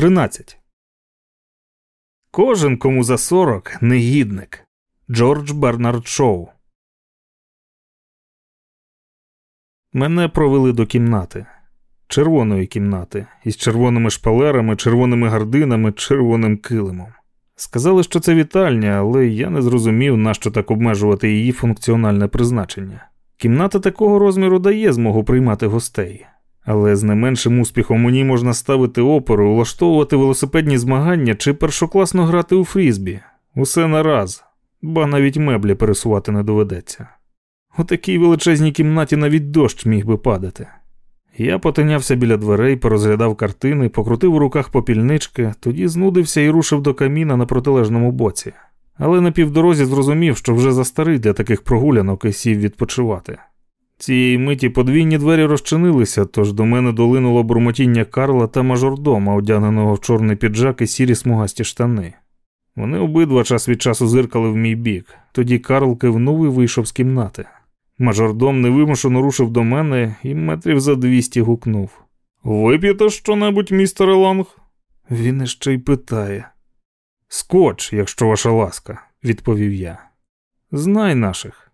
13. Кожен кому за 40 негідник. Джордж Бернард Шоу. Мене провели до кімнати. Червоної кімнати із червоними шпалерами, червоними гардинами, червоним килимом. Сказали, що це вітальня, але я не зрозумів, нащо так обмежувати її функціональне призначення. Кімната такого розміру дає змогу приймати гостей, але з не меншим успіхом у ній можна ставити оперу, влаштовувати велосипедні змагання чи першокласно грати у фрізбі. Усе на раз, ба навіть меблі пересувати не доведеться. У такій величезній кімнаті навіть дощ міг би падати. Я потинявся біля дверей, порозглядав картини, покрутив у руках попільнички, тоді знудився і рушив до каміна на протилежному боці. Але на півдорозі зрозумів, що вже застарий для таких прогулянок і сів відпочивати. Цієї миті подвійні двері розчинилися, тож до мене долинуло бурмотіння Карла та мажордома, одягненого в чорний піджак і сірі смугасті штани. Вони обидва час від часу зиркали в мій бік, тоді Карл кивнув і вийшов з кімнати. Мажордом невимушено рушив до мене і метрів за двісті гукнув. Вип'єте що-небудь, містер Лонг? Він іще й питає. Скоч, якщо ваша ласка, відповів я. Знай наших.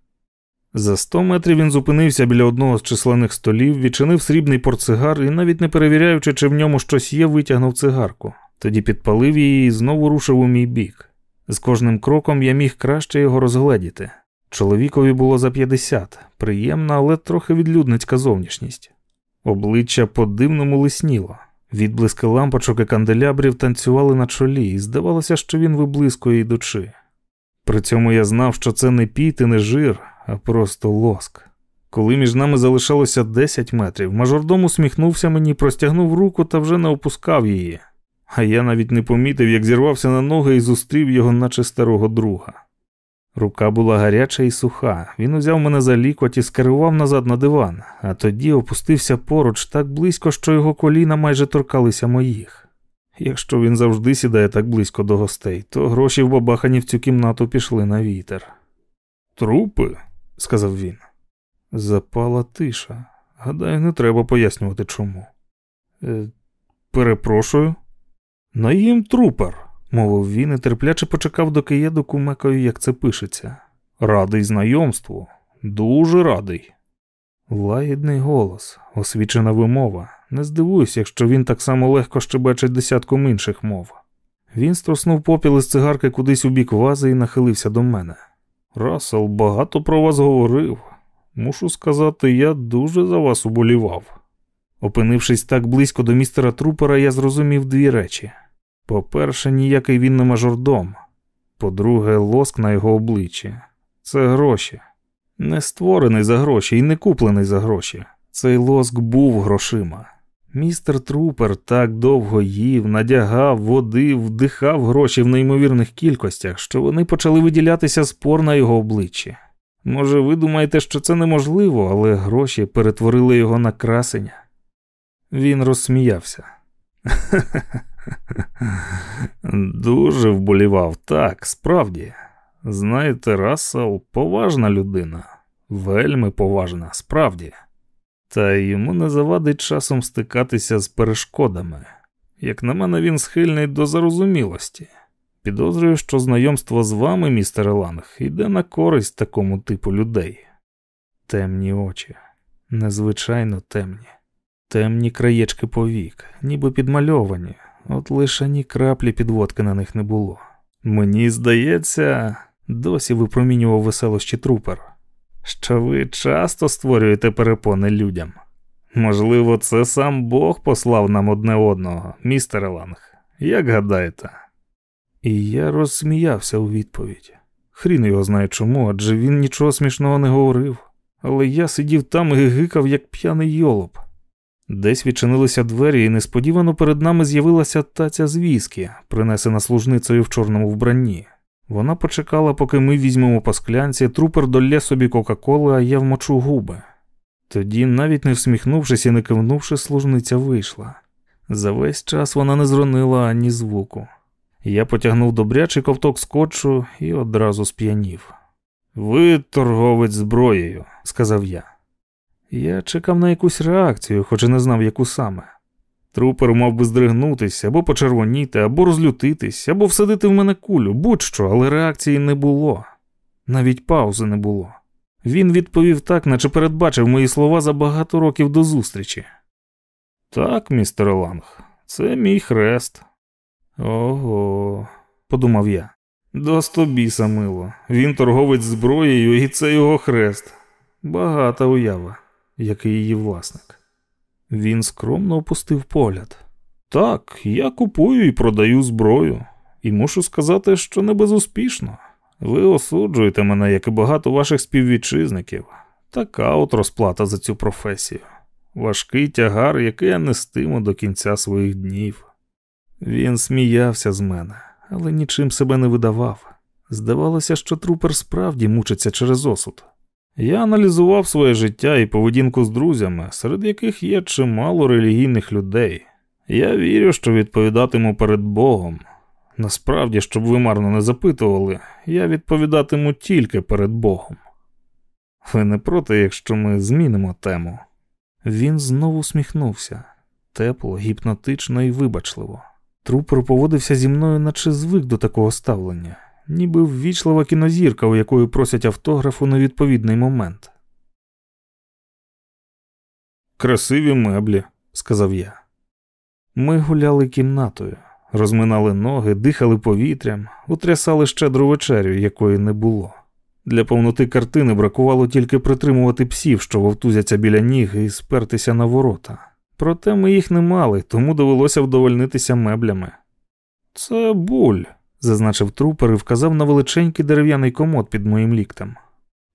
За сто метрів він зупинився біля одного з численних столів, відчинив срібний портсигар і, навіть не перевіряючи, чи в ньому щось є, витягнув цигарку. Тоді підпалив її і знову рушив у мій бік. З кожним кроком я міг краще його розгледіти. Чоловікові було за 50, приємна, але трохи відлюдницька зовнішність. Обличчя по дивному лисніло. Відблиски лампочок і канделябрів танцювали на чолі, і здавалося, що він виблискує йдучи. При цьому я знав, що це не піт і не жир, а просто лоск. Коли між нами залишалося 10 метрів, мажордом усміхнувся мені, простягнув руку та вже не опускав її. А я навіть не помітив, як зірвався на ноги і зустрів його, наче старого друга. Рука була гаряча і суха. Він узяв мене за лікоть і скерував назад на диван, а тоді опустився поруч так близько, що його коліна майже торкалися моїх. Якщо він завжди сідає так близько до гостей, то гроші в бабахані в цю кімнату пішли на вітер. Трупи, сказав він. Запала тиша. Гадаю, не треба пояснювати чому. Е, Перепрошую. Наїм трупер мовив він і терпляче почекав, доки я докумекаю, як це пишеться. Радий знайомству, дуже радий. Лагідний голос, освічена вимова. Не здивуюся, якщо він так само легко щебечить десятком інших мов. Він струснув попіл із цигарки кудись у бік вази і нахилився до мене. Расел багато про вас говорив. Мушу сказати, я дуже за вас уболівав. Опинившись так близько до містера Трупера, я зрозумів дві речі. По-перше, ніякий він не мажордом. По-друге, лоск на його обличчі. Це гроші. Не створений за гроші і не куплений за гроші. Цей лоск був грошима. Містер Трупер так довго їв, надягав, водив, вдихав гроші в неймовірних кількостях, що вони почали виділятися спор на його обличчі. Може, ви думаєте, що це неможливо, але гроші перетворили його на красення. Він розсміявся. Дуже вболівав, так, справді. Знаєте, Рассел поважна людина, вельми поважна, справді. Та йому не завадить часом стикатися з перешкодами. Як на мене, він схильний до зарозумілості. Підозрюю, що знайомство з вами, містер Ланг, йде на користь такому типу людей. Темні очі, незвичайно темні, темні краєчки повік, ніби підмальовані, от лише ні краплі підводки на них не було. Мені здається, досі випромінював веселощі трупер, що ви часто створюєте перепони людям. Можливо, це сам Бог послав нам одне одного, містер Ланг. Як гадаєте? І я розсміявся у відповідь. Хрін його знає чому, адже він нічого смішного не говорив. Але я сидів там і гикав, як п'яний йолоп. Десь відчинилися двері, і несподівано перед нами з'явилася таця з віскі, принесена служницею в чорному вбранні. Вона почекала, поки ми візьмемо по склянці, трупер долє собі Кока-Коли, а я вмочу губи. Тоді, навіть не всміхнувшись і не кивнувши, служниця вийшла. За весь час вона не зронила ані звуку. Я потягнув добрячий ковток скотчу і одразу сп'янів. Ви торговець зброєю, сказав я. Я чекав на якусь реакцію, хоч і не знав, яку саме. Трупер мав би здригнутися, або почервоніти, або розлютитись, або всадити в мене кулю, будь-що, але реакції не було. Навіть паузи не було. Він відповів так, наче передбачив мої слова за багато років до зустрічі. Так, містер Ланг, це мій хрест. Ого, подумав я. Достобіса мило. Він торговець зброєю, і це його хрест. Багата уява, який її власник. Він скромно опустив погляд. Так, я купую і продаю зброю, і мушу сказати, що не безуспішно. Ви осуджуєте мене, як і багато ваших співвітчизників. Така от розплата за цю професію. Важкий тягар, який я нестиму до кінця своїх днів. Він сміявся з мене, але нічим себе не видавав. Здавалося, що трупер справді мучиться через осуд. Я аналізував своє життя і поведінку з друзями, серед яких є чимало релігійних людей. Я вірю, що відповідатиму перед Богом. Насправді, щоб ви марно не запитували, я відповідатиму тільки перед Богом. Ви не проти, якщо ми змінимо тему. Він знову сміхнувся тепло, гіпнотично і вибачливо. Трупер поводився зі мною, наче звик до такого ставлення ніби ввічлива кінозірка, у якої просять автограф у невідповідний момент. Красиві меблі, сказав я. Ми гуляли кімнатою, розминали ноги, дихали повітрям, утрясали щедру вечерю, якої не було. Для повноти картини бракувало тільки притримувати псів, що вовтузяться біля ніг, і спертися на ворота. Проте ми їх не мали, тому довелося вдовольнитися меблями. Це буль, зазначив трупер і вказав на величенький дерев'яний комод під моїм ліктем.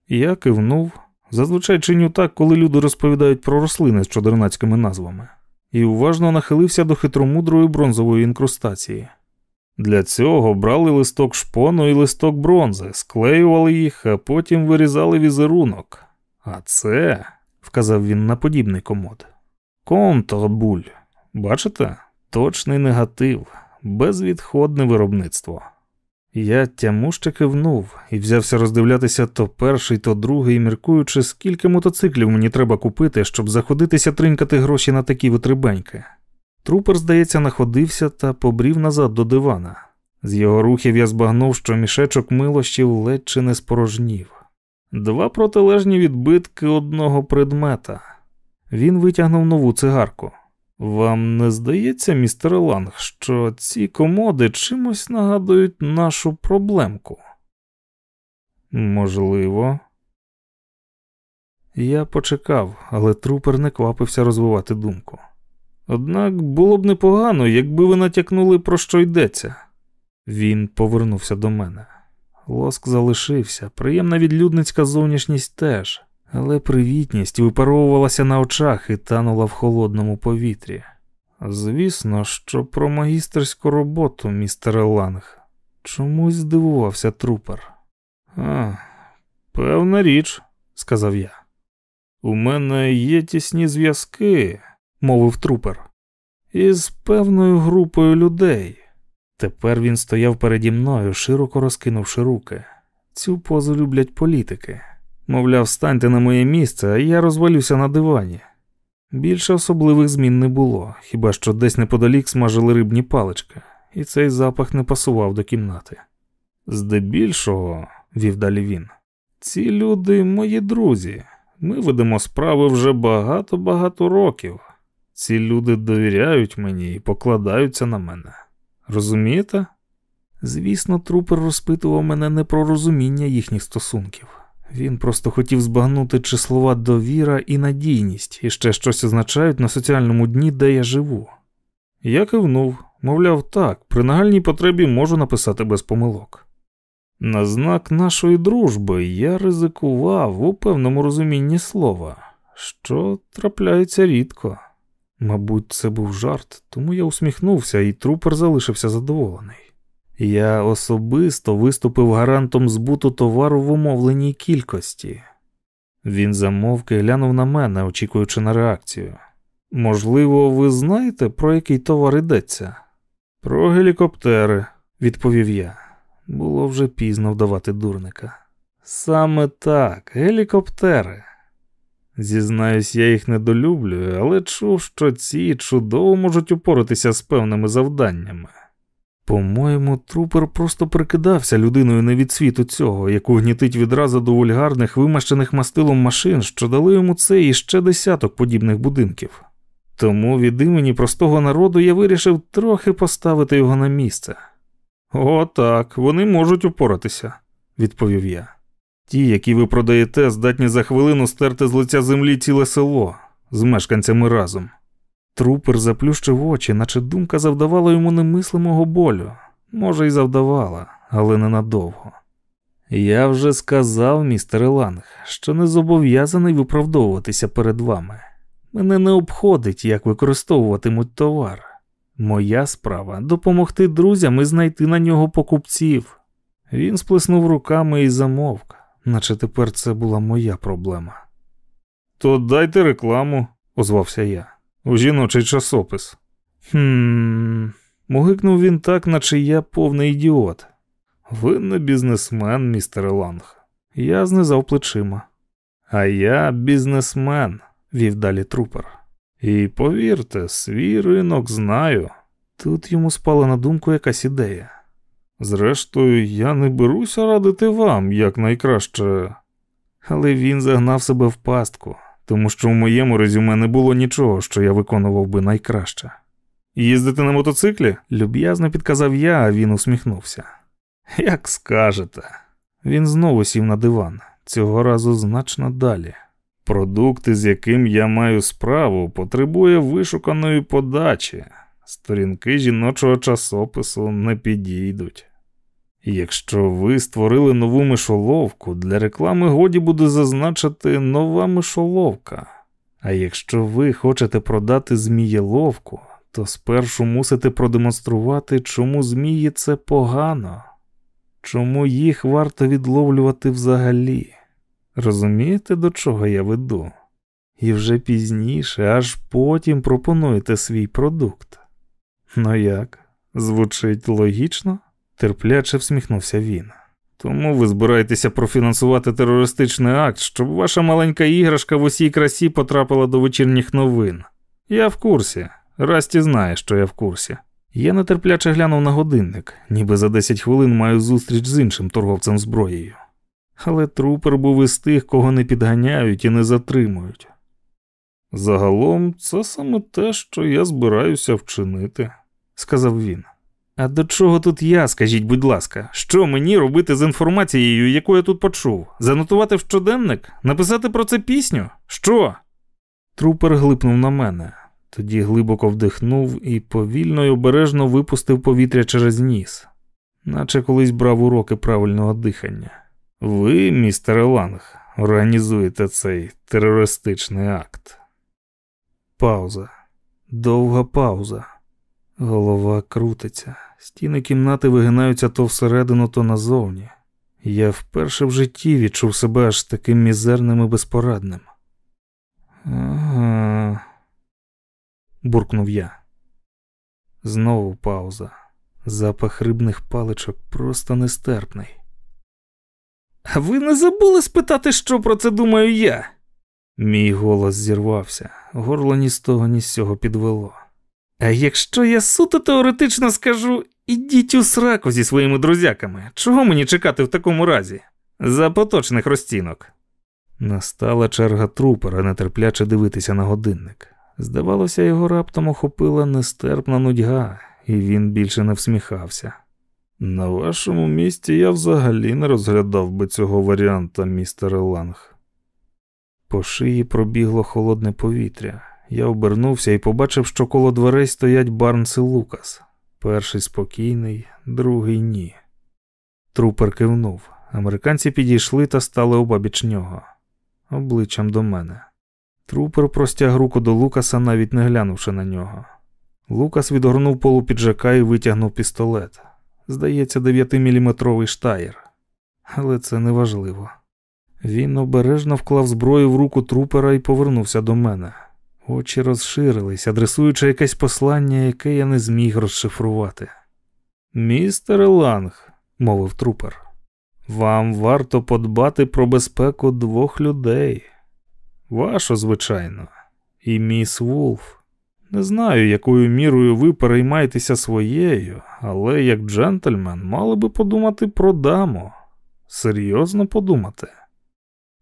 Я кивнув, зазвичай чиню так, коли люди розповідають про рослини з чудернацькими назвами, і уважно нахилився до хитромудрої бронзової інкрустації. Для цього брали листок шпону і листок бронзи, склеювали їх, а потім вирізали візерунок. А це, вказав він на подібний комод. Контрбуль. Бачите? Точний негатив, безвідходне виробництво. Я тямуще кивнув і взявся роздивлятися то перший, то другий, міркуючи, скільки мотоциклів мені треба купити, щоб заходитися тринькати гроші на такі витребеньки. Трупер, здається, находився та побрів назад до дивана. З його рухів я збагнув, що мішечок милощів ледь чи не спорожнів. Два протилежні відбитки одного предмета. Він витягнув нову цигарку. Вам не здається, містер Ланг, що ці комоди чимось нагадують нашу проблемку? Можливо. Я почекав, але трупер не квапився розвивати думку. Однак було б непогано, якби ви натякнули, про що йдеться. Він повернувся до мене. Лоск залишився, приємна відлюдницька зовнішність теж але привітність випаровувалася на очах і танула в холодному повітрі. Звісно, що про магістерську роботу, містер Ланг, чомусь здивувався трупер. А, певна річ, сказав я. У мене є тісні зв'язки, мовив трупер, із певною групою людей. Тепер він стояв переді мною, широко розкинувши руки. Цю позу люблять політики. Мовляв, станьте на моє місце, а я розвалюся на дивані. Більше особливих змін не було, хіба що десь неподалік смажили рибні палички, і цей запах не пасував до кімнати. Здебільшого, вів далі він, ці люди мої друзі. Ми ведемо справи вже багато-багато років. Ці люди довіряють мені і покладаються на мене. Розумієте? Звісно, трупер розпитував мене не про розуміння їхніх стосунків. Він просто хотів збагнути, чи слова довіра і надійність і ще щось означають на соціальному дні, де я живу. Я кивнув, мовляв, так, при нагальній потребі можу написати без помилок. На знак нашої дружби я ризикував у певному розумінні слова, що трапляється рідко. Мабуть, це був жарт, тому я усміхнувся, і трупер залишився задоволений. Я особисто виступив гарантом збуту товару в умовленій кількості. Він замовки глянув на мене, очікуючи на реакцію. Можливо, ви знаєте, про який товар йдеться? Про гелікоптери, відповів я. Було вже пізно вдавати дурника. Саме так, гелікоптери. Зізнаюсь, я їх недолюблюю, але чув, що ці чудово можуть упоратися з певними завданнями. По-моєму, трупер просто прикидався людиною не від світу цього, яку гнітить відразу до вульгарних, вимащених мастилом машин, що дали йому це і ще десяток подібних будинків. Тому від імені простого народу я вирішив трохи поставити його на місце. О, так, вони можуть упоратися, відповів я. Ті, які ви продаєте, здатні за хвилину стерти з лиця землі ціле село з мешканцями разом. Трупер заплющив очі, наче думка завдавала йому немислимого болю. Може, й завдавала, але ненадовго. Я вже сказав, містер Ланг, що не зобов'язаний виправдовуватися перед вами. Мене не обходить, як використовуватимуть товар. Моя справа допомогти друзям і знайти на нього покупців. Він сплеснув руками і замовк, наче тепер це була моя проблема. То дайте рекламу, озвався я у жіночий часопис. Хм, мугикнув він так, наче я повний ідіот. Ви не бізнесмен, містер Ланг. Я знизав плечима. А я бізнесмен, вів далі трупер. І повірте, свій ринок знаю. Тут йому спала на думку якась ідея. Зрештою, я не беруся радити вам як найкраще. Але він загнав себе в пастку тому що в моєму резюме не було нічого, що я виконував би найкраще. Їздити на мотоциклі? люб'язно підказав я, а він усміхнувся. Як скажете. Він знову сів на диван, цього разу значно далі. Продукти, з яким я маю справу, потребує вишуканої подачі. Сторінки жіночого часопису не підійдуть. Якщо ви створили нову мишоловку, для реклами годі буде зазначити нова мишоловка. А якщо ви хочете продати змієловку, то спершу мусите продемонструвати, чому змії це погано, чому їх варто відловлювати взагалі. Розумієте, до чого я веду? І вже пізніше, аж потім пропонуєте свій продукт. Ну як, звучить логічно? Терпляче всміхнувся він. Тому ви збираєтеся профінансувати терористичний акт, щоб ваша маленька іграшка в усій красі потрапила до вечірніх новин. Я в курсі. Расті знає, що я в курсі. Я нетерпляче глянув на годинник, ніби за 10 хвилин маю зустріч з іншим торговцем зброєю. Але трупер був із тих, кого не підганяють і не затримують. Загалом, це саме те, що я збираюся вчинити, сказав він. А до чого тут я, скажіть, будь ласка, що мені робити з інформацією, яку я тут почув? Занотувати в щоденник? Написати про це пісню? Що? Трупер глипнув на мене, тоді глибоко вдихнув і повільно й обережно випустив повітря через ніс, наче колись брав уроки правильного дихання. Ви, містер Ланг, організуєте цей терористичний акт. Пауза. Довга пауза. Голова крутиться, стіни кімнати вигинаються то всередину, то назовні. Я вперше в житті відчув себе аж таким мізерним і безпорадним. Ага, буркнув я. Знову пауза. Запах рибних паличок просто нестерпний. А ви не забули спитати, що про це думаю я? Мій голос зірвався, горло ні з того, ні з цього підвело. А якщо я суто теоретично скажу, ідіть у сраку зі своїми друзяками, чого мені чекати в такому разі? За поточних розцінок. Настала черга трупера нетерпляче дивитися на годинник. Здавалося, його раптом охопила нестерпна нудьга, і він більше не всміхався. На вашому місці я взагалі не розглядав би цього варіанта, містер Ланг. По шиї пробігло холодне повітря. Я обернувся і побачив, що коло дверей стоять Барнс і Лукас. Перший спокійний, другий ні. Трупер кивнув. Американці підійшли та стали обабіч нього, обличчям до мене. Трупер простяг руку до Лукаса, навіть не глянувши на нього. Лукас відгорнув полу піджака і витягнув пістолет. Здається, 9-міліметровий штаєр. Але це не важливо. Він обережно вклав зброю в руку трупера і повернувся до мене. Очі розширились, адресуючи якесь послання, яке я не зміг розшифрувати. Містер Ланг, мовив трупер, вам варто подбати про безпеку двох людей. Вашу, звичайно, і міс Вулф. Не знаю, якою мірою ви переймаєтеся своєю, але як джентльмен мали би подумати про даму. Серйозно подумати.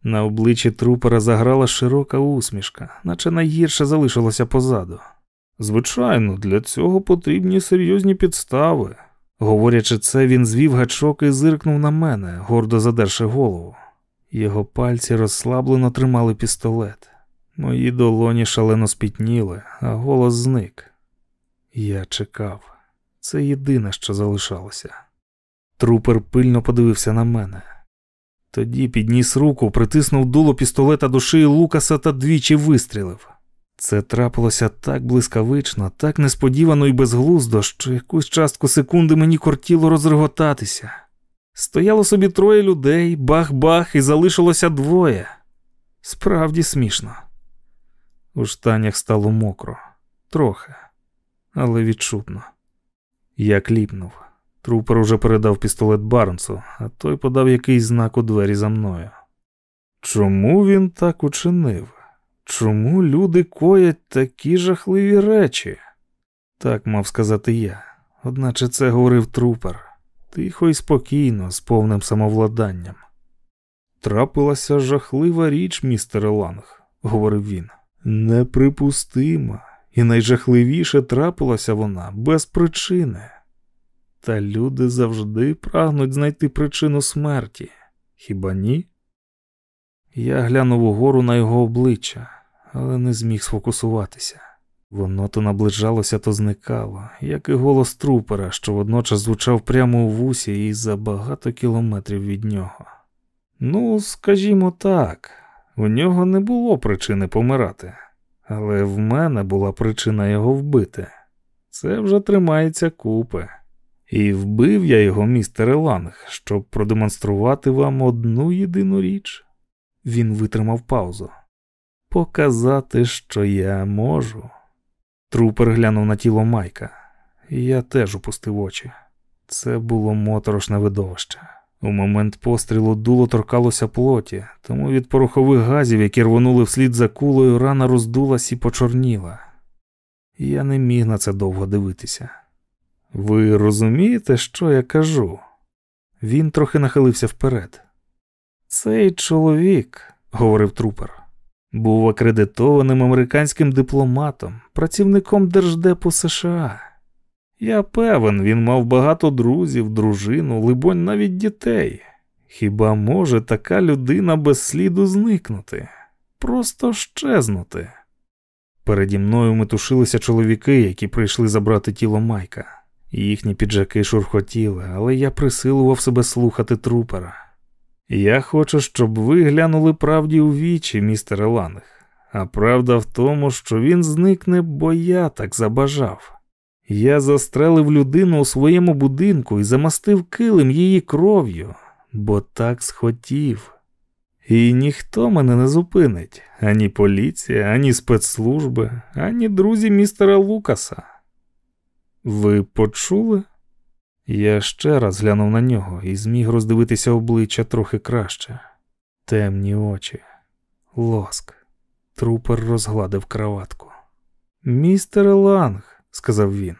На обличчі трупера заграла широка усмішка, наче найгірше залишилося позаду. Звичайно, для цього потрібні серйозні підстави. Говорячи це, він звів гачок і зиркнув на мене, гордо задерши голову. Його пальці розслаблено тримали пістолет. Мої долоні шалено спітніли, а голос зник. Я чекав. Це єдине, що залишалося. Трупер пильно подивився на мене. Тоді підніс руку, притиснув дуло пістолета до шиї Лукаса та двічі вистрілив. Це трапилося так блискавично, так несподівано і безглуздо, що якусь частку секунди мені кортіло розреготатися. Стояло собі троє людей, бах-бах, і залишилося двоє. Справді смішно. У штанях стало мокро, трохи, але відчутно. Я кліпнув. Трупер уже передав пістолет Барнсу, а той подав якийсь знак у двері за мною. Чому він так учинив? Чому люди коять такі жахливі речі? Так мав сказати я, одначе це говорив трупер, тихо і спокійно, з повним самовладанням. Трапилася жахлива річ, містер Ланг, говорив він. Неприпустима, і найжахливіше трапилася вона без причини. Та люди завжди прагнуть знайти причину смерті, хіба ні? Я глянув угору на його обличчя, але не зміг сфокусуватися. Воно то наближалося, то зникало, як і голос трупера, що водночас звучав прямо у вусі і за багато кілометрів від нього. Ну, скажімо так, у нього не було причини помирати, але в мене була причина його вбити. Це вже тримається купи. І вбив я його, містер Ланг, щоб продемонструвати вам одну єдину річ. Він витримав паузу. Показати, що я можу. Трупер глянув на тіло Майка, я теж опустив очі. Це було моторошне видовище. У момент пострілу дуло торкалося плоті, тому від порохових газів, які рвонули вслід за кулею, рана роздулась і почорніла. Я не міг на це довго дивитися. Ви розумієте, що я кажу? Він трохи нахилився вперед. Цей чоловік, говорив трупер, був акредитованим американським дипломатом, працівником Держдепу США. Я певен, він мав багато друзів, дружину, либонь, навіть дітей. Хіба може така людина без сліду зникнути? Просто щезнути? Переді мною метушилися чоловіки, які прийшли забрати тіло Майка. Їхні піджаки шурхотіли, але я присилував себе слухати трупера. Я хочу, щоб ви глянули правді у вічі, містер Ланг, а правда в тому, що він зникне, бо я так забажав. Я застрелив людину у своєму будинку і замастив килим її кров'ю, бо так схотів. І ніхто мене не зупинить ані поліція, ані спецслужби, ані друзі містера Лукаса. Ви почули? Я ще раз глянув на нього і зміг роздивитися обличчя трохи краще. Темні очі, лоск. Трупер розгладив краватку. Містер Ланг, сказав він,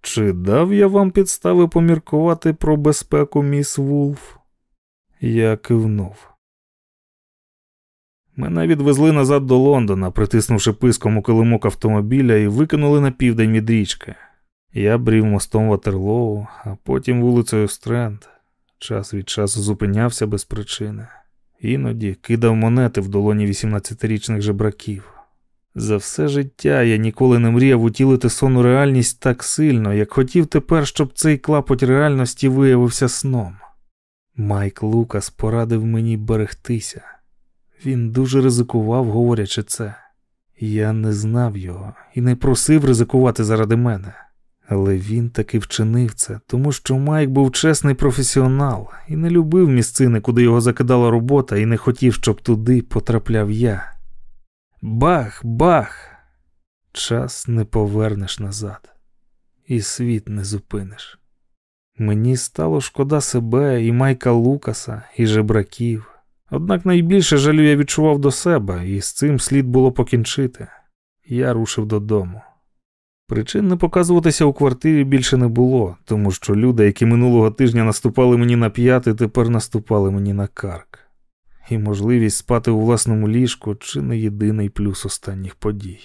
чи дав я вам підстави поміркувати про безпеку міс Вулф? Я кивнув. Мене відвезли назад до Лондона, притиснувши писком у килимок автомобіля, і викинули на південь від річки. Я брів мостом Ватерлоу, а потім вулицею Стренд. Час від часу зупинявся без причини. Іноді кидав монети в долоні 18-річних жебраків. За все життя я ніколи не мріяв утілити сонну реальність так сильно, як хотів тепер, щоб цей клапоть реальності виявився сном. Майк Лукас порадив мені берегтися. Він дуже ризикував, говорячи це. Я не знав його і не просив ризикувати заради мене. Але він таки вчинив це, тому що Майк був чесний професіонал і не любив місцини, куди його закидала робота, і не хотів, щоб туди потрапляв я. Бах, бах! Час не повернеш назад, і світ не зупиниш. Мені стало шкода себе і Майка Лукаса, і жебраків, Однак найбільше жалю я відчував до себе, і з цим слід було покінчити. Я рушив додому. Причин не показуватися у квартирі більше не було, тому що люди, які минулого тижня наступали мені на п'яти, тепер наступали мені на карк. І можливість спати у власному ліжку чи не єдиний плюс останніх подій.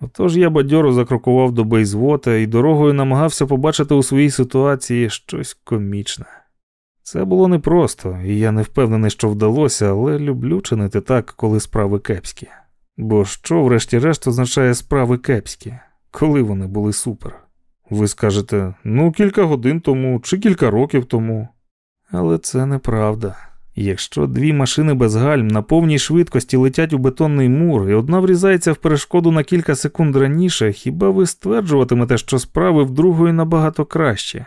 Отож я бадьоро закрокував до Бейзвота і дорогою намагався побачити у своїй ситуації щось комічне. Це було непросто, і я не впевнений, що вдалося, але люблю чинити так, коли справи кепські. Бо що, врешті-решт, означає справи кепські, коли вони були супер? Ви скажете, ну кілька годин тому чи кілька років тому. Але це неправда. Якщо дві машини без гальм на повній швидкості летять у бетонний мур, і одна врізається в перешкоду на кілька секунд раніше, хіба ви стверджуватимете, що справи в другої набагато краще?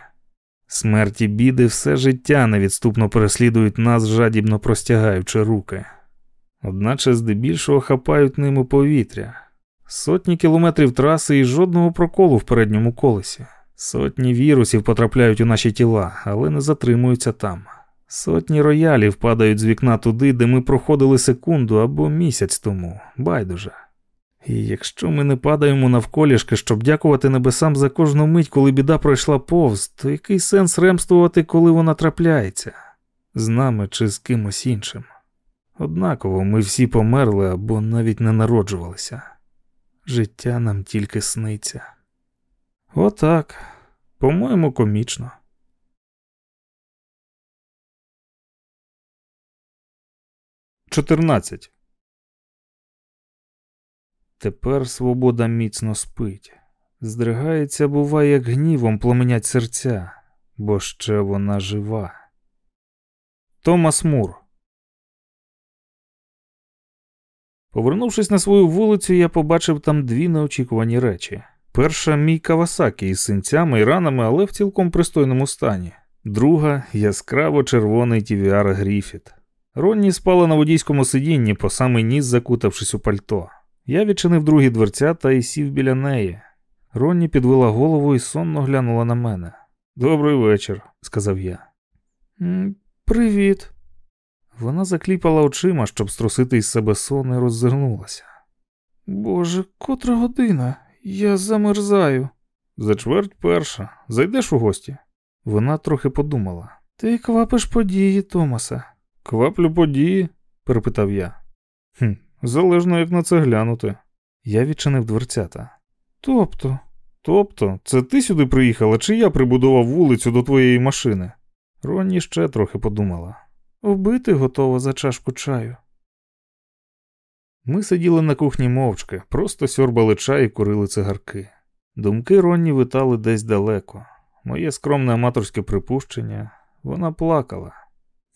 Смерті біди все життя невідступно переслідують нас, жадібно простягаючи руки, одначе здебільшого хапають ними повітря, сотні кілометрів траси і жодного проколу в передньому колесі, сотні вірусів потрапляють у наші тіла, але не затримуються там. Сотні роялів падають з вікна туди, де ми проходили секунду або місяць тому, байдуже. І якщо ми не падаємо навколішки, щоб дякувати небесам за кожну мить, коли біда пройшла повз, то який сенс ремствувати, коли вона трапляється, з нами чи з кимось іншим? Однаково ми всі померли або навіть не народжувалися. Життя нам тільки сниться. Отак, по-моєму, комічно. Чотирнадцять. Тепер свобода міцно спить. Здригається, буває, як гнівом пламенять серця, бо ще вона жива. Томас Мур. Повернувшись на свою вулицю, я побачив там дві неочікувані речі. Перша мій Кавасакі із синцями і ранами, але в цілком пристойному стані. Друга яскраво червоний TVR Гріфіт. Ронні спала на водійському сидінні, по самий ніс закутавшись у пальто. Я відчинив другі дверцята і сів біля неї. Ронні підвела голову і сонно глянула на мене. Добрий вечір, сказав я. Привіт. Вона закліпала очима, щоб струсити із себе сон і роззирнулася. Боже, котра година, я замерзаю. За чверть перша. Зайдеш у гості? Вона трохи подумала. Ти квапиш події, Томаса. Кваплю події? перепитав я. «Хм, Залежно як на це глянути. Я відчинив дверцята. Тобто, тобто, це ти сюди приїхала, чи я прибудував вулицю до твоєї машини? Ронні ще трохи подумала. Вбити готова за чашку чаю. Ми сиділи на кухні мовчки, просто сьорбали чай і курили цигарки. Думки Ронні витали десь далеко. Моє скромне аматорське припущення, вона плакала.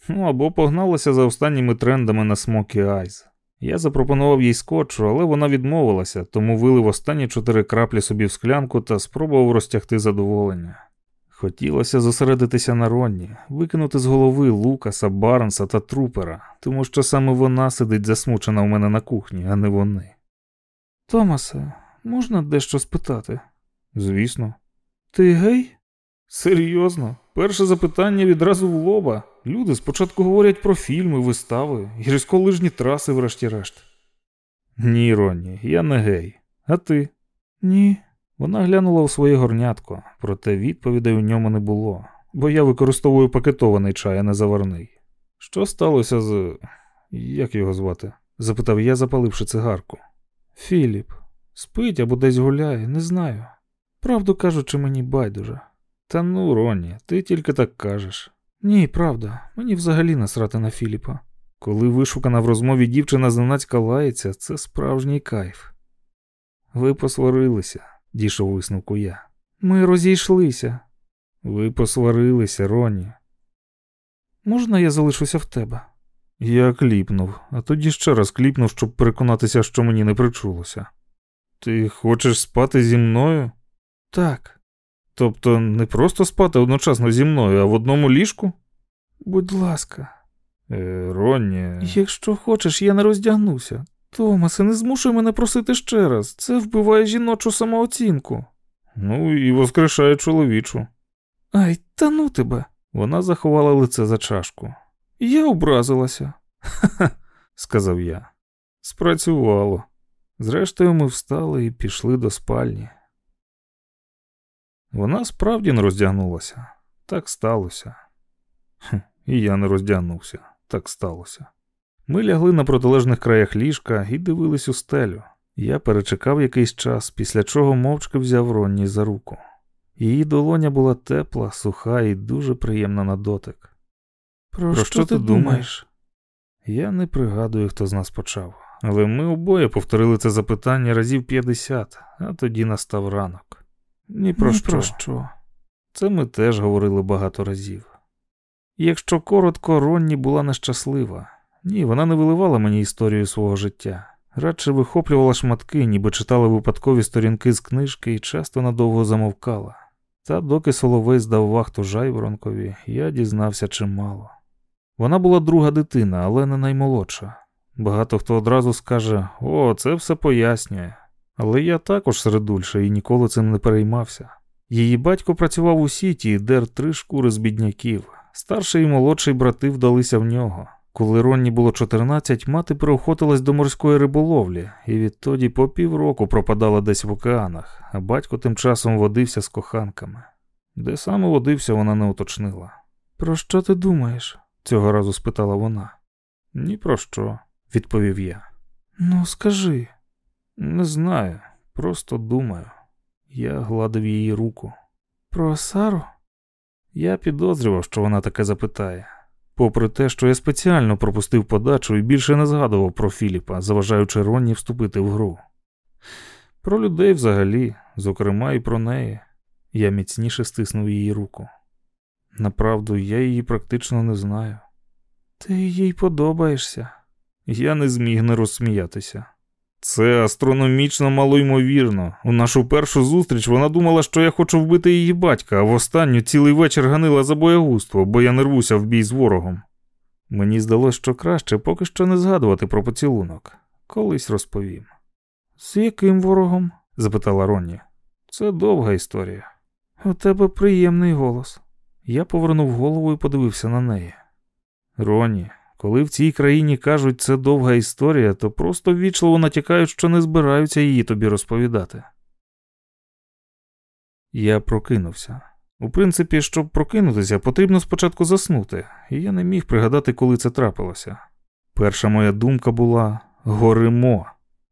Ну або погналася за останніми трендами на Смокі Айз. Я запропонував їй скотчу, але вона відмовилася, тому вилив останні чотири краплі собі в склянку та спробував розтягти задоволення. Хотілося зосередитися на Ронні, викинути з голови Лукаса, Барнса та трупера, тому що саме вона сидить засмучена у мене на кухні, а не вони. Томасе, можна дещо спитати? Звісно. Ти гей? Серйозно, перше запитання відразу в лоба. Люди спочатку говорять про фільми, вистави, гірськолижні траси, врешті-решт. Ні, Ронні, я не гей. А ти? Ні. Вона глянула у своє горнятко, проте відповідей у ньому не було, бо я використовую пакетований чай, а не заварний. Що сталося з. як його звати? запитав я, запаливши цигарку. Філіп, спить або десь гуляє, не знаю. Правду кажучи, мені байдуже. Та ну, Ронні, ти тільки так кажеш. Ні, правда, мені взагалі насрати на Філіпа. Коли вишукана в розмові дівчина зненацька лається, це справжній кайф. Ви посварилися, дійшов висновку я. Ми розійшлися. Ви посварилися, Ронні. Можна я залишуся в тебе? Я кліпнув, а тоді ще раз кліпнув, щоб переконатися, що мені не причулося. Ти хочеш спати зі мною? Так. Тобто не просто спати одночасно зі мною, а в одному ліжку? Будь ласка, Е, Ронні. Якщо хочеш, я не роздягнуся. Томасе, не змушуй мене просити ще раз. Це вбиває жіночу самооцінку. Ну і воскрешає чоловічу. Ай, та ну тебе. Вона заховала лице за чашку. Я образилася. Ха-ха, сказав я. Спрацювало. Зрештою, ми встали і пішли до спальні. Вона справді не роздягнулася. Так сталося. Хм, І я не роздягнувся. Так сталося. Ми лягли на протилежних краях ліжка і дивились у стелю. Я перечекав якийсь час, після чого мовчки взяв Ронні за руку. Її долоня була тепла, суха і дуже приємна на дотик. Про, Про що, що ти думаєш? Я не пригадую, хто з нас почав, але ми обоє повторили це запитання разів 50, а тоді настав ранок. Ні про, Ні що. про що. Це ми теж говорили багато разів. Якщо коротко, Ронні була нещаслива. Ні, вона не виливала мені історію свого життя, радше вихоплювала шматки, ніби читала випадкові сторінки з книжки і часто надовго замовкала. Та доки Соловей здав вахту Жайворонкові, я дізнався чимало. Вона була друга дитина, але не наймолодша. Багато хто одразу скаже: О, це все пояснює. Але я також середульше і ніколи цим не переймався. Її батько працював у сіті і дер три шкури з бідняків. Старший і молодший брати вдалися в нього. Коли Ронні було 14, мати приохотилась до морської риболовлі, і відтоді по півроку пропадала десь в океанах, а батько тим часом водився з коханками. Де саме водився, вона не уточнила. Про що ти думаєш? цього разу спитала вона. Ні про що, відповів я. Ну, скажи. Не знаю, просто думаю. Я гладив її руку. Про Сару? Я підозрював, що вона таке запитає. Попри те, що я спеціально пропустив подачу і більше не згадував про Філіпа, заважаючи Ронні вступити в гру. Про людей взагалі, зокрема і про неї, я міцніше стиснув її руку. Направду, я її практично не знаю. Ти їй подобаєшся. Я не зміг не розсміятися. Це астрономічно малоймовірно. У нашу першу зустріч вона думала, що я хочу вбити її батька, а в останню цілий вечір ганила за боягузтво, бо я не рвуся в бій з ворогом. Мені здалося, що краще поки що не згадувати про поцілунок. Колись розповім. З яким ворогом? запитала Ронні. Це довга історія. У тебе приємний голос. Я повернув голову і подивився на неї. Ронні, коли в цій країні кажуть, це довга історія, то просто ввічливо натякають, що не збираються її тобі розповідати. Я прокинувся. У принципі, щоб прокинутися, потрібно спочатку заснути, і я не міг пригадати, коли це трапилося. Перша моя думка була горимо.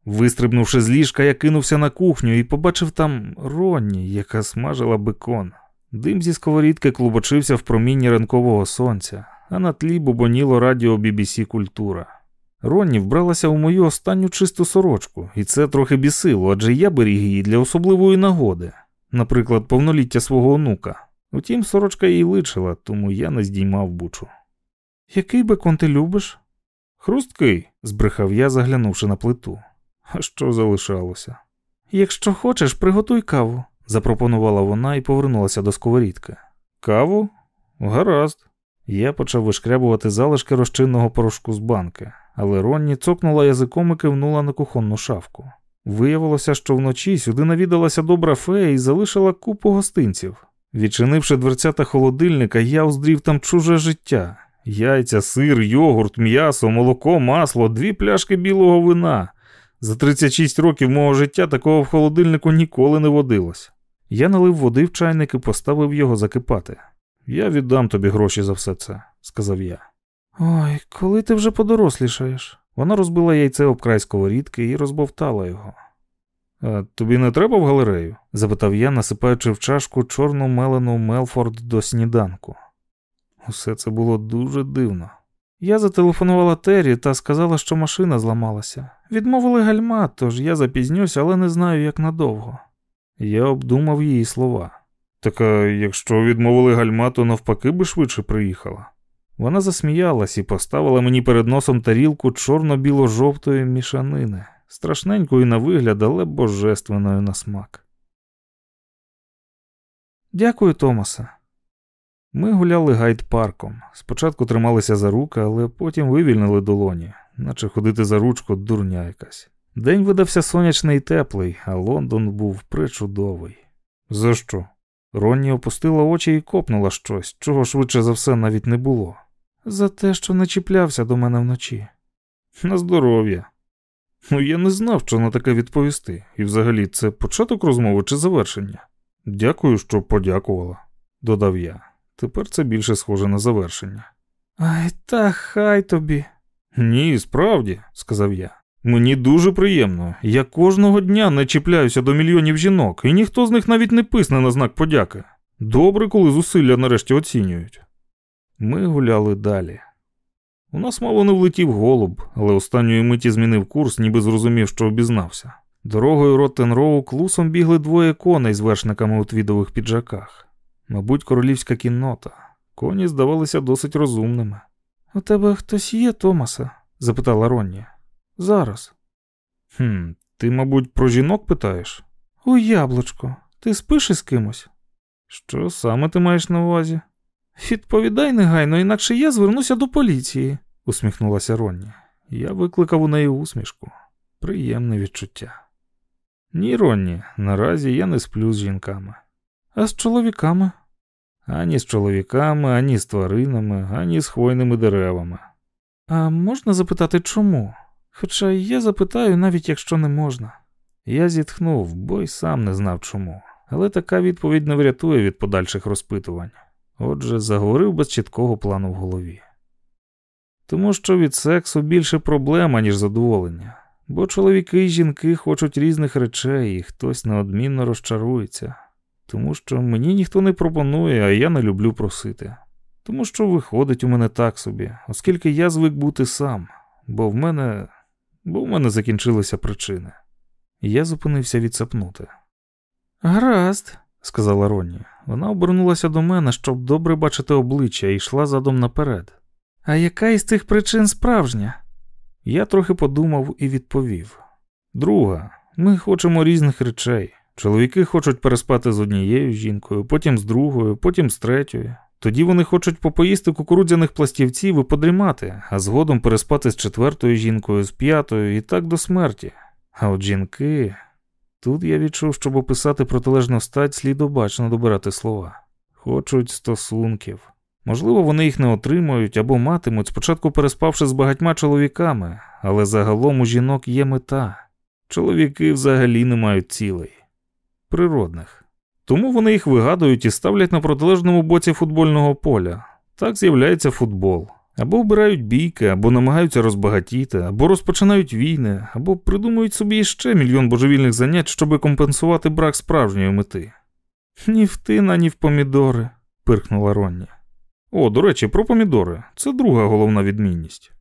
Вистрибнувши з ліжка, я кинувся на кухню і побачив там Ронні, яка смажила бекон. Дим зі сковорідки клубочився в промінні ранкового сонця а на тлі бубоніло радіо BBC Культура. Ронні вбралася у мою останню чисту сорочку, і це трохи бісило, адже я беріг її для особливої нагоди, наприклад, повноліття свого онука. Утім, сорочка їй личила, тому я не здіймав бучу. Який бекон ти любиш? Хрусткий, збрехав я, заглянувши на плиту. А що залишалося? Якщо хочеш, приготуй каву, запропонувала вона і повернулася до сковорідки. Каву? Гаразд. Я почав вишкрябувати залишки розчинного порошку з банки, але Ронні цокнула язиком і кивнула на кухонну шафку. Виявилося, що вночі сюди навідалася добра фея і залишила купу гостинців. Відчинивши дверцята холодильника, я уздрів там чуже життя: яйця, сир, йогурт, м'ясо, молоко, масло, дві пляшки білого вина. За 36 років мого життя такого в холодильнику ніколи не водилось. Я налив води в чайник і поставив його закипати. Я віддам тобі гроші за все це, сказав я. Ой, коли ти вже подорослішаєш? Вона розбила яйце об край сковорідки і розбовтала його. «А Тобі не треба в галерею? запитав я, насипаючи в чашку чорну мелену Мелфорд до сніданку. Усе це було дуже дивно. Я зателефонувала Террі та сказала, що машина зламалася. Відмовили гальма, тож я запізнюся, але не знаю, як надовго. Я обдумав її слова. Так а якщо відмовили гальма, то навпаки би швидше приїхала. Вона засміялась і поставила мені перед носом тарілку чорно-біло-жовтої мішанини, страшненької на вигляд, але божественною на смак. Дякую, Томасе. Ми гуляли гайд парком. Спочатку трималися за руки, але потім вивільнили долоні, наче ходити за ручку дурня якась. День видався сонячний і теплий, а Лондон був причудовий. За що? Ронні опустила очі і копнула щось, чого швидше за все навіть не було. За те, що не чіплявся до мене вночі. На здоров'я. Ну, я не знав, що на таке відповісти. І взагалі це початок розмови чи завершення? Дякую, що подякувала, додав я. Тепер це більше схоже на завершення. Ай, та хай тобі. Ні, справді, сказав я. Мені дуже приємно. Я кожного дня не чіпляюся до мільйонів жінок, і ніхто з них навіть не писне на знак подяки. Добре, коли зусилля нарешті оцінюють. Ми гуляли далі. У нас мало не влетів голуб, але останньої миті змінив курс, ніби зрозумів, що обізнався. Дорогою Роттенроу клусом бігли двоє коней з вершниками у твідових піджаках. Мабуть, королівська кіннота. Коні здавалися досить розумними. У тебе хтось є, Томаса? запитала Ронні. Зараз. «Хм, Ти, мабуть, про жінок питаєш? У яблучко, ти спиш із кимось? Що саме ти маєш на увазі? Відповідай негайно, інакше я звернуся до поліції, усміхнулася Ронні. Я викликав у неї усмішку. Приємне відчуття. Ні, Ронні, наразі я не сплю з жінками. А з чоловіками? Ані з чоловіками, ані з тваринами, ані з хвойними деревами. А можна запитати чому? Хоча я запитаю, навіть якщо не можна. Я зітхнув, бо й сам не знав чому, але така відповідь не врятує від подальших розпитувань. Отже, заговорив без чіткого плану в голові. Тому що від сексу більше проблема, ніж задоволення, бо чоловіки і жінки хочуть різних речей, і хтось неодмінно розчарується, тому що мені ніхто не пропонує, а я не люблю просити. Тому що виходить у мене так собі, оскільки я звик бути сам, бо в мене бо в мене закінчилися причини. Я зупинився відсапнути. Гаразд, сказала Ронні. Вона обернулася до мене, щоб добре бачити обличчя, і йшла задом наперед. А яка із цих причин справжня? Я трохи подумав і відповів. Друга, ми хочемо різних речей. Чоловіки хочуть переспати з однією жінкою, потім з другою, потім з третьою. Тоді вони хочуть попоїсти кукурудзяних пластівців і подрімати, а згодом переспати з четвертою жінкою, з п'ятою і так до смерті. А от жінки. Тут я відчув, щоб описати протилежну стать, слід обачно добирати слова. Хочуть стосунків. Можливо, вони їх не отримують або матимуть, спочатку переспавши з багатьма чоловіками, але загалом у жінок є мета. Чоловіки взагалі не мають цілей. Природних. Тому вони їх вигадують і ставлять на протилежному боці футбольного поля. Так з'являється футбол. Або вбирають бійки, або намагаються розбагатіти, або розпочинають війни, або придумують собі ще мільйон божевільних занять, щоби компенсувати брак справжньої мети. Ні в тина, ні в помідори, пирхнула Ронні. О, до речі, про помідори. Це друга головна відмінність.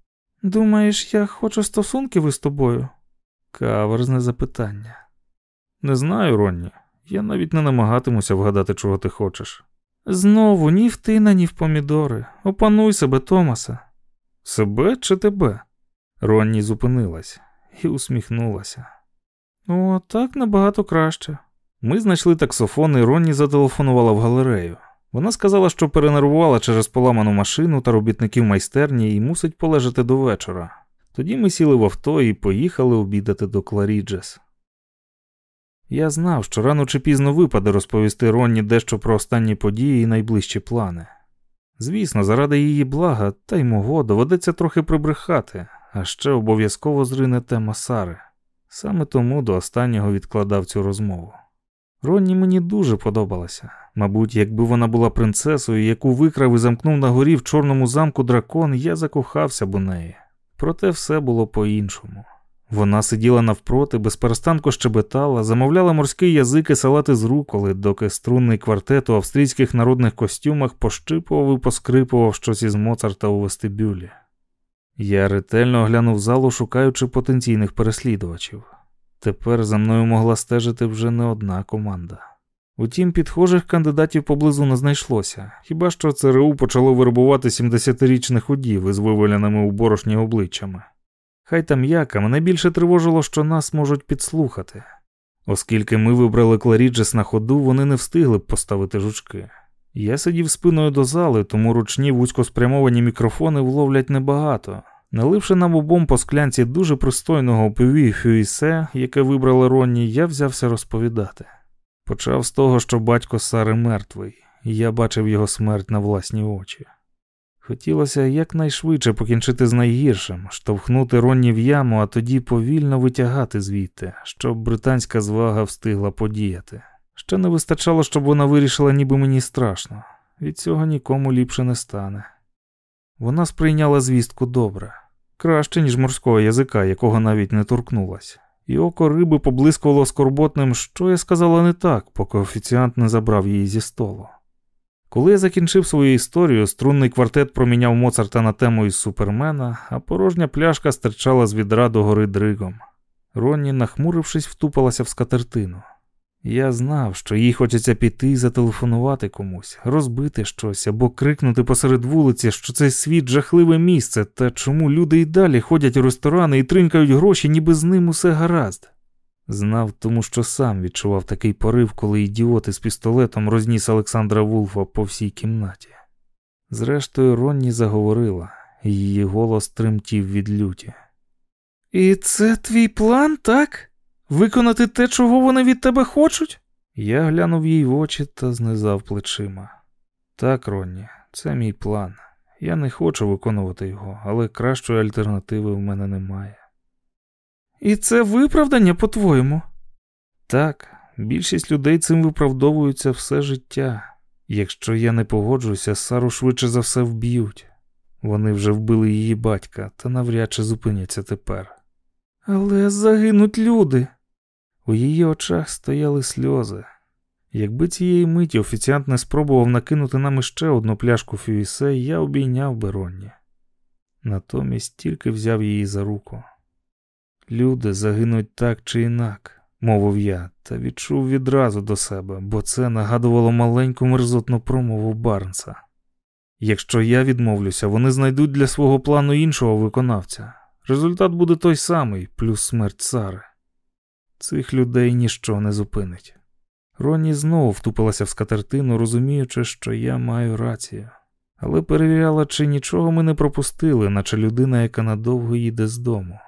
Думаєш, я хочу стосунків із тобою? Каверзне запитання. Не знаю, Ронні. Я навіть не намагатимуся вгадати, чого ти хочеш. Знову ні в тина, ні в помідори. Опануй себе, Томаса. Себе чи тебе? Ронні зупинилась і усміхнулася. О, так набагато краще. Ми знайшли таксофон, і Ронні зателефонувала в галерею. Вона сказала, що перенервувала через поламану машину та робітників майстерні і мусить полежати до вечора. Тоді ми сіли в авто і поїхали обідати до Кларіджес. Я знав, що рано чи пізно випаде розповісти Ронні дещо про останні події і найближчі плани. Звісно, заради її блага та й мого доведеться трохи прибрехати, а ще обов'язково зрине тема Сари. Саме тому до останнього відкладав цю розмову. Ронні мені дуже подобалася. Мабуть, якби вона була принцесою, яку викрав і замкнув на горі в чорному замку дракон, я закохався б у неї. Проте все було по-іншому. Вона сиділа навпроти, безперестанку щебетала, замовляла морський язик і салати з руколи, доки струнний квартет у австрійських народних костюмах пощипував і поскрипував щось із Моцарта у вестибюлі. Я ретельно оглянув залу, шукаючи потенційних переслідувачів. Тепер за мною могла стежити вже не одна команда. Утім, підхожих кандидатів поблизу не знайшлося, хіба що ЦРУ почало вербувати 70-річних удів із виваляними у борошні обличчями. Хай там яка, мене більше тривожило, що нас можуть підслухати. Оскільки ми вибрали Кларіджес на ходу, вони не встигли б поставити жучки. Я сидів спиною до зали, тому ручні вузькоспрямовані мікрофони вловлять небагато. Наливши нам обом по склянці дуже пристойного опові фюісе, яке вибрали Ронні, я взявся розповідати. Почав з того, що батько Сари мертвий, і я бачив його смерть на власні очі. Хотілося якнайшвидше покінчити з найгіршим, штовхнути Ронні в яму, а тоді повільно витягати звідти, щоб британська звага встигла подіяти. Ще не вистачало, щоб вона вирішила, ніби мені страшно. Від цього нікому ліпше не стане. Вона сприйняла звістку добре, краще, ніж морського язика, якого навіть не торкнулась, і око риби поблискувало скорботним, що я сказала не так, поки офіціант не забрав її зі столу. Коли я закінчив свою історію, струнний квартет проміняв Моцарта на тему із Супермена, а порожня пляшка стирчала з відра до гори дригом. Ронні, нахмурившись, втупалася в скатертину. Я знав, що їй хочеться піти і зателефонувати комусь, розбити щось або крикнути посеред вулиці, що цей світ жахливе місце, та чому люди й далі ходять у ресторани і тринкають гроші, ніби з ним усе гаразд. Знав, тому що сам відчував такий порив, коли ідіоти з пістолетом розніс Олександра Вулфа по всій кімнаті. Зрештою, Ронні заговорила, її голос тремтів від люті. І це твій план, так? Виконати те, чого вони від тебе хочуть? Я глянув їй в очі та знизав плечима. Так, Ронні, це мій план. Я не хочу виконувати його, але кращої альтернативи в мене немає. І це виправдання, по-твоєму? Так, більшість людей цим виправдовуються все життя. Якщо я не погоджуся, Сару швидше за все вб'ють. Вони вже вбили її батька, та навряд чи зупиняться тепер. Але загинуть люди. У її очах стояли сльози. Якби цієї миті офіціант не спробував накинути нам іще одну пляшку фюісе, я обійняв би Ронні. Натомість тільки взяв її за руку. Люди загинуть так чи інак, мовив я, та відчув відразу до себе, бо це нагадувало маленьку мерзотну промову Барнса. Якщо я відмовлюся, вони знайдуть для свого плану іншого виконавця. Результат буде той самий, плюс смерть Сари. Цих людей ніщо не зупинить. Ронні знову втупилася в скатертину, розуміючи, що я маю рацію, але перевіряла, чи нічого ми не пропустили, наче людина, яка надовго їде з дому.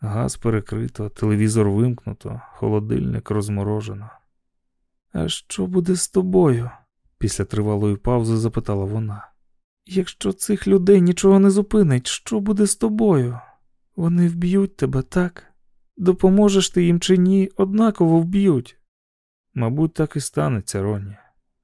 Газ перекрито, телевізор вимкнуто, холодильник розморожено. А що буде з тобою? після тривалої паузи запитала вона. Якщо цих людей нічого не зупинить, що буде з тобою? Вони вб'ють тебе, так? Допоможеш ти їм чи ні, однаково вб'ють. Мабуть, так і станеться, Роні.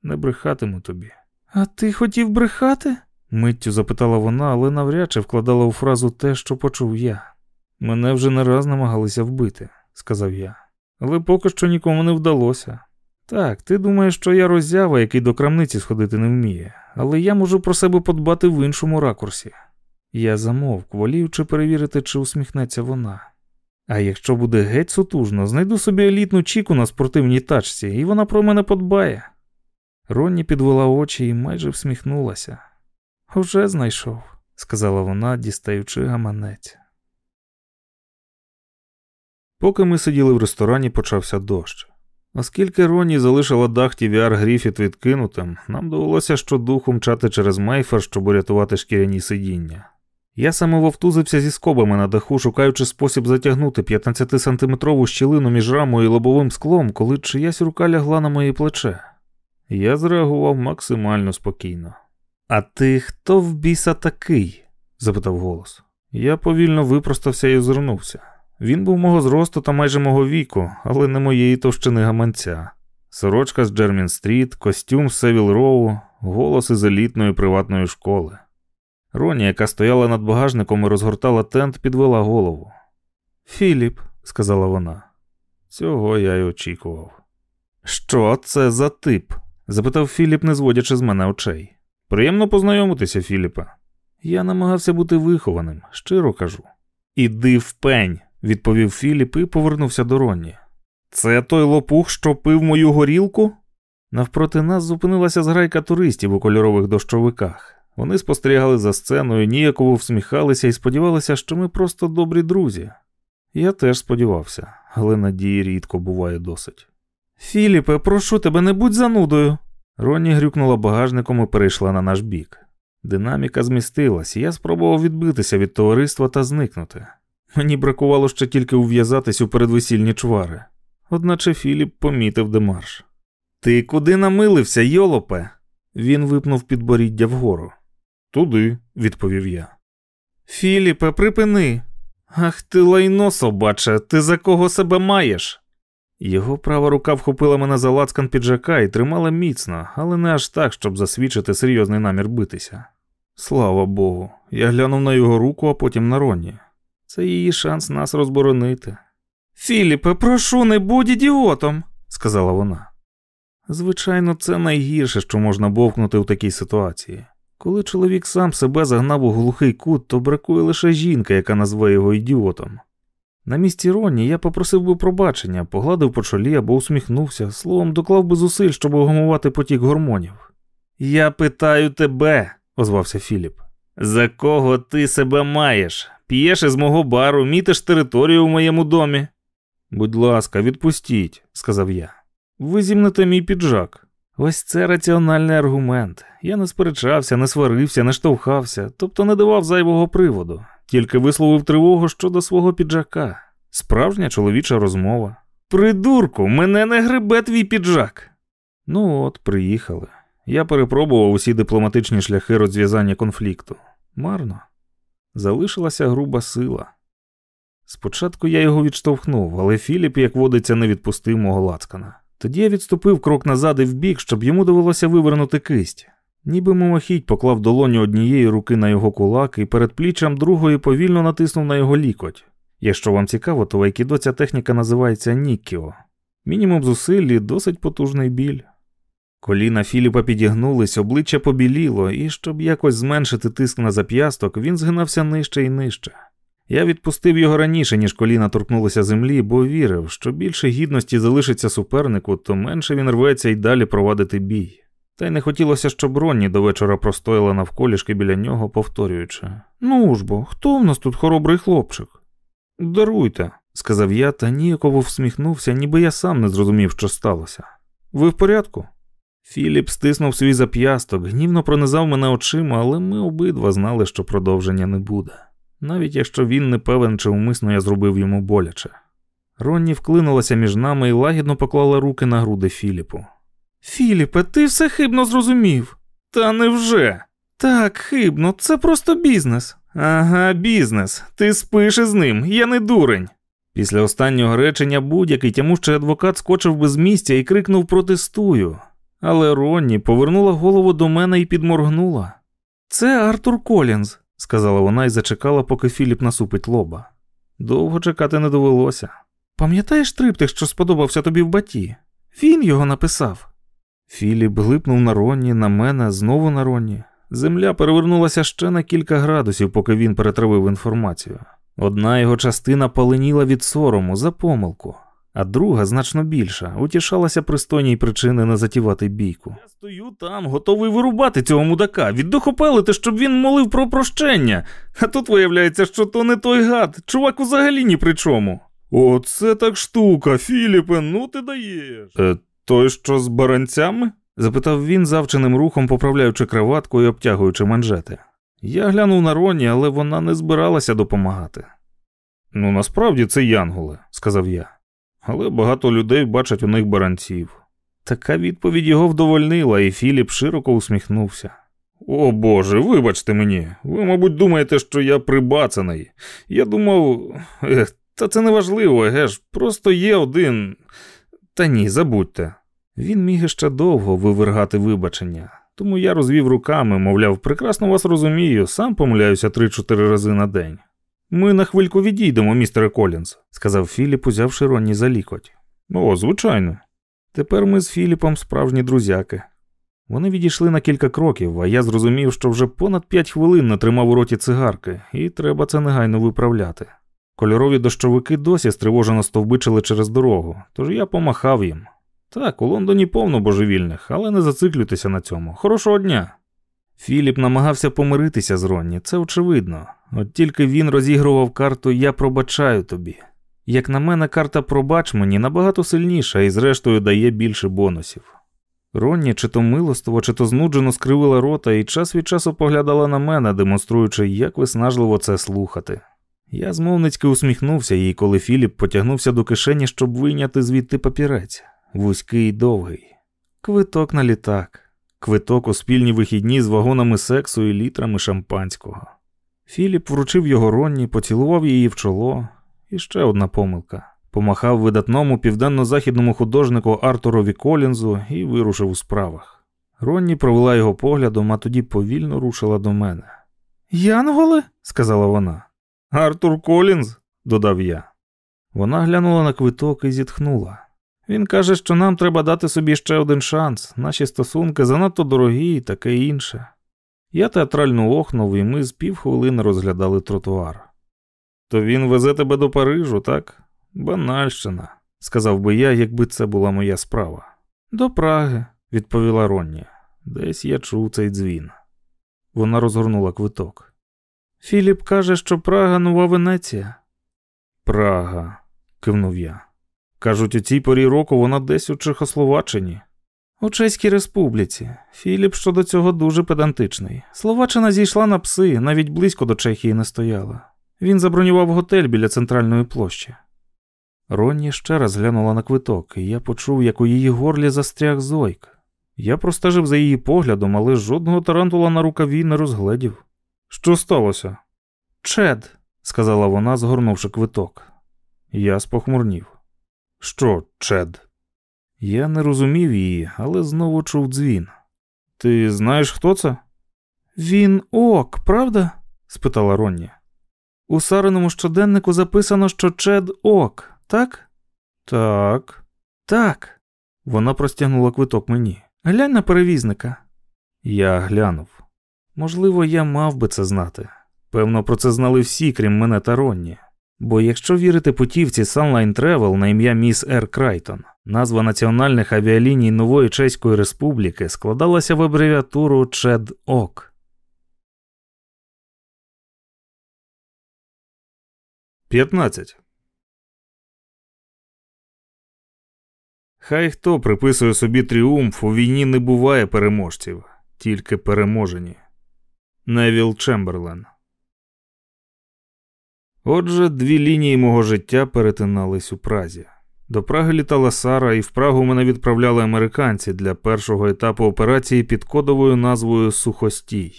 Не брехатиму тобі. А ти хотів брехати? миттю запитала вона, але навряд чи вкладала у фразу те, що почув я. Мене вже не раз намагалися вбити, сказав я, але поки що нікому не вдалося. Так, ти думаєш, що я роззява, який до крамниці сходити не вміє, але я можу про себе подбати в іншому ракурсі. Я замовк, воліючи перевірити, чи усміхнеться вона. А якщо буде геть сутужно, знайду собі елітну чіку на спортивній тачці, і вона про мене подбає. Ронні підвела очі і майже всміхнулася. Вже знайшов, сказала вона, дістаючи гаманець. Поки ми сиділи в ресторані, почався дощ. Оскільки Ронні залишила дах TVR Гріфіт відкинутим, нам довелося щодуху мчати через Мейфер, щоб урятувати шкіряні сидіння. Я саме вовтузився зі скобами на даху, шукаючи спосіб затягнути 15-сантиметрову щілину між рамою і лобовим склом, коли чиясь рука лягла на моє плече. Я зреагував максимально спокійно. А ти хто в біса такий? запитав голос. Я повільно випростався і озирнувся. Він був мого зросту та майже мого віку, але не моєї товщини гаманця. Сорочка з Джермін Стріт, костюм з Севіл Роу, голос із елітної приватної школи. Роні, яка стояла над багажником і розгортала тент, підвела голову. Філіп, сказала вона. Цього я й очікував. Що це за тип? запитав Філіп, не зводячи з мене очей. Приємно познайомитися, Філіпе. Я намагався бути вихованим, щиро кажу. Іди в пень, відповів Філіп і повернувся до Ронні. Це той лопух, що пив мою горілку? Навпроти нас зупинилася зграйка туристів у кольорових дощовиках. Вони спостерігали за сценою, ніяково всміхалися і сподівалися, що ми просто добрі друзі. Я теж сподівався, але надії рідко буває досить. Філіпе, прошу тебе, не будь занудою. Ронні грюкнула багажником і перейшла на наш бік. Динаміка змістилась, і я спробував відбитися від товариства та зникнути. Мені бракувало ще тільки ув'язатись у передвесільні чвари. Одначе Філіп помітив демарш. Ти куди намилився, йолопе? Він випнув підборіддя вгору. Туди, відповів я. Філіпе, припини. Ах ти лайно, собаче, ти за кого себе маєш? Його права рука вхопила мене за лацкан піджака і тримала міцно, але не аж так, щоб засвідчити серйозний намір битися. Слава Богу, я глянув на його руку, а потім на Ронні. Це її шанс нас розборонити. Філіпе, прошу, не будь ідіотом, сказала вона. Звичайно, це найгірше, що можна бовкнути в такій ситуації. Коли чоловік сам себе загнав у глухий кут, то бракує лише жінка, яка назве його ідіотом. На місці Ронні я попросив би пробачення, погладив по чолі або усміхнувся, словом, доклав би зусиль, щоб огамувати потік гормонів. Я питаю тебе, озвався Філіп. За кого ти себе маєш? П'єш із мого бару, мітиш територію у моєму домі. Будь ласка, відпустіть, сказав я. Ви зімнете мій піджак. Ось це раціональний аргумент. Я не сперечався, не сварився, не штовхався, тобто не давав зайвого приводу, тільки висловив тривогу щодо свого піджака. Справжня чоловіча розмова. Придурку, мене не гребе твій піджак. Ну от, приїхали. Я перепробував усі дипломатичні шляхи розв'язання конфлікту. Марно. Залишилася груба сила. Спочатку я його відштовхнув, але Філіп, як водиться, не відпустив мого лацкана. Тоді я відступив крок назад і вбік, щоб йому довелося вивернути кисть. Ніби мимохідь поклав долоню однієї руки на його кулак і перед пліччям другої повільно натиснув на його лікоть. Якщо вам цікаво, то в айкідо ця техніка називається Ніккіо. Мінімум зусиль і досить потужний біль. Коліна Філіпа підігнулись, обличчя побіліло, і щоб якось зменшити тиск на зап'ясток, він згинався нижче і нижче. Я відпустив його раніше, ніж коліна торкнулися землі, бо вірив, що більше гідності залишиться супернику, то менше він рветься й далі провадити бій. Та й не хотілося, щоб Ронні до вечора простояла навколішки біля нього, повторюючи Ну ж бо, хто в нас тут хоробрий хлопчик? Даруйте, сказав я, та ніяково всміхнувся, ніби я сам не зрозумів, що сталося. Ви в порядку? Філіп стиснув свій зап'ясток, гнівно пронизав мене очима, але ми обидва знали, що продовження не буде навіть якщо він не певен, чи умисно я зробив йому боляче. Ронні вклинулася між нами і лагідно поклала руки на груди Філіпу. Філіпе, ти все хибно зрозумів. Та невже? Так, хибно, це просто бізнес. Ага, бізнес. Ти спиш із ним, я не дурень. Після останнього речення будь-який тямущий адвокат скочив би з місця і крикнув протестую. Але Ронні повернула голову до мене і підморгнула. Це Артур Колінз сказала вона і зачекала, поки Філіп насупить лоба. Довго чекати не довелося. Пам'ятаєш триптих, що сподобався тобі в баті? Він його написав. Філіп глипнув на Ронні, на мене, знову на Ронні. Земля перевернулася ще на кілька градусів, поки він перетравив інформацію. Одна його частина паленіла від сорому за помилку а друга значно більша, утішалася пристойній причини не затівати бійку. Я стою там, готовий вирубати цього мудака, віддухопелити, щоб він молив про прощення. А тут виявляється, що то не той гад, чувак взагалі ні при чому. Оце так штука, Філіпе, ну ти даєш. Е, Той, що з баранцями? запитав він завченим рухом, поправляючи краватку і обтягуючи манжети. Я глянув на Роні, але вона не збиралася допомагати. Ну, насправді це янголи, сказав я але багато людей бачать у них баранців. Така відповідь його вдовольнила, і Філіп широко усміхнувся. О Боже, вибачте мені, ви, мабуть, думаєте, що я прибацаний. Я думав, ех, та це не важливо, ж, просто є один. Та ні, забудьте. Він міг іще довго вивергати вибачення, тому я розвів руками, мовляв, прекрасно вас розумію, сам помиляюся три-чотири рази на день. Ми на хвильку відійдемо, містере Колінс, сказав Філіп, узявши Ронні за лікоть. О, звичайно. Тепер ми з Філіпом справжні друзяки. Вони відійшли на кілька кроків, а я зрозумів, що вже понад п'ять хвилин натримав у роті цигарки, і треба це негайно виправляти. Кольорові дощовики досі стривожено стовбичили через дорогу, тож я помахав їм. Так, у Лондоні повно божевільних, але не зациклюйтеся на цьому. Хорошого дня. Філіп намагався помиритися з Ронні, це очевидно. От тільки він розігрував карту Я пробачаю тобі. Як на мене, карта пробач мені набагато сильніша і, зрештою, дає більше бонусів. Ронні чи то милостово, чи то знуджено скривила рота і час від часу поглядала на мене, демонструючи, як виснажливо це слухати. Я змовницьки усміхнувся їй, коли Філіп потягнувся до кишені, щоб вийняти звідти папірець, вузький і довгий. Квиток на літак. квиток у спільні вихідні з вагонами сексу і літрами шампанського. Філіп вручив його Ронні, поцілував її в чоло. І ще одна помилка. Помахав видатному південно-західному художнику Артурові Колінзу і вирушив у справах. Ронні провела його поглядом, а тоді повільно рушила до мене. Янголи? сказала вона. Артур Колінз, додав я. Вона глянула на квиток і зітхнула. Він каже, що нам треба дати собі ще один шанс, наші стосунки занадто дорогі і таке інше. Я театрально охнув, і ми з півхвилини розглядали тротуар. То він везе тебе до Парижу, так? Банальщина, сказав би я, якби це була моя справа. До Праги, відповіла Ронні. Десь я чув цей дзвін. Вона розгорнула квиток. Філіп каже, що Прага нова Венеція. Прага, кивнув я. Кажуть, у цій порі року вона десь у Чехословаччині. У Чеській Республіці. Філіп щодо цього дуже педантичний. Словаччина зійшла на пси, навіть близько до Чехії не стояла. Він забронював готель біля центральної площі. Ронні ще раз глянула на квиток, і я почув, як у її горлі застряг зойк. Я простежив за її поглядом, але жодного тарантула на рукаві не розгледів. Що сталося? Чед, сказала вона, згорнувши квиток. Я спохмурнів. Що, Чед? Я не розумів її, але знову чув дзвін. Ти знаєш, хто це? Він ок, правда? спитала Ронні. У Сариному щоденнику записано, що Чед ок, так? Так, так. Вона простягнула квиток мені. Глянь на перевізника. Я глянув. Можливо, я мав би це знати. Певно, про це знали всі, крім мене та Ронні. Бо якщо вірити путівці Sunline Travel на ім'я Міс Р. Крайтон, назва національних авіаліній Нової Чеської Республіки складалася в абревіатуру Чед Ок. 15. Хай хто приписує собі тріумф, у війні не буває переможців, тільки переможені. Невіл Чемберлен. Отже, дві лінії мого життя перетинались у Празі. До Праги літала Сара, і в Прагу мене відправляли американці для першого етапу операції під кодовою назвою Сухостій.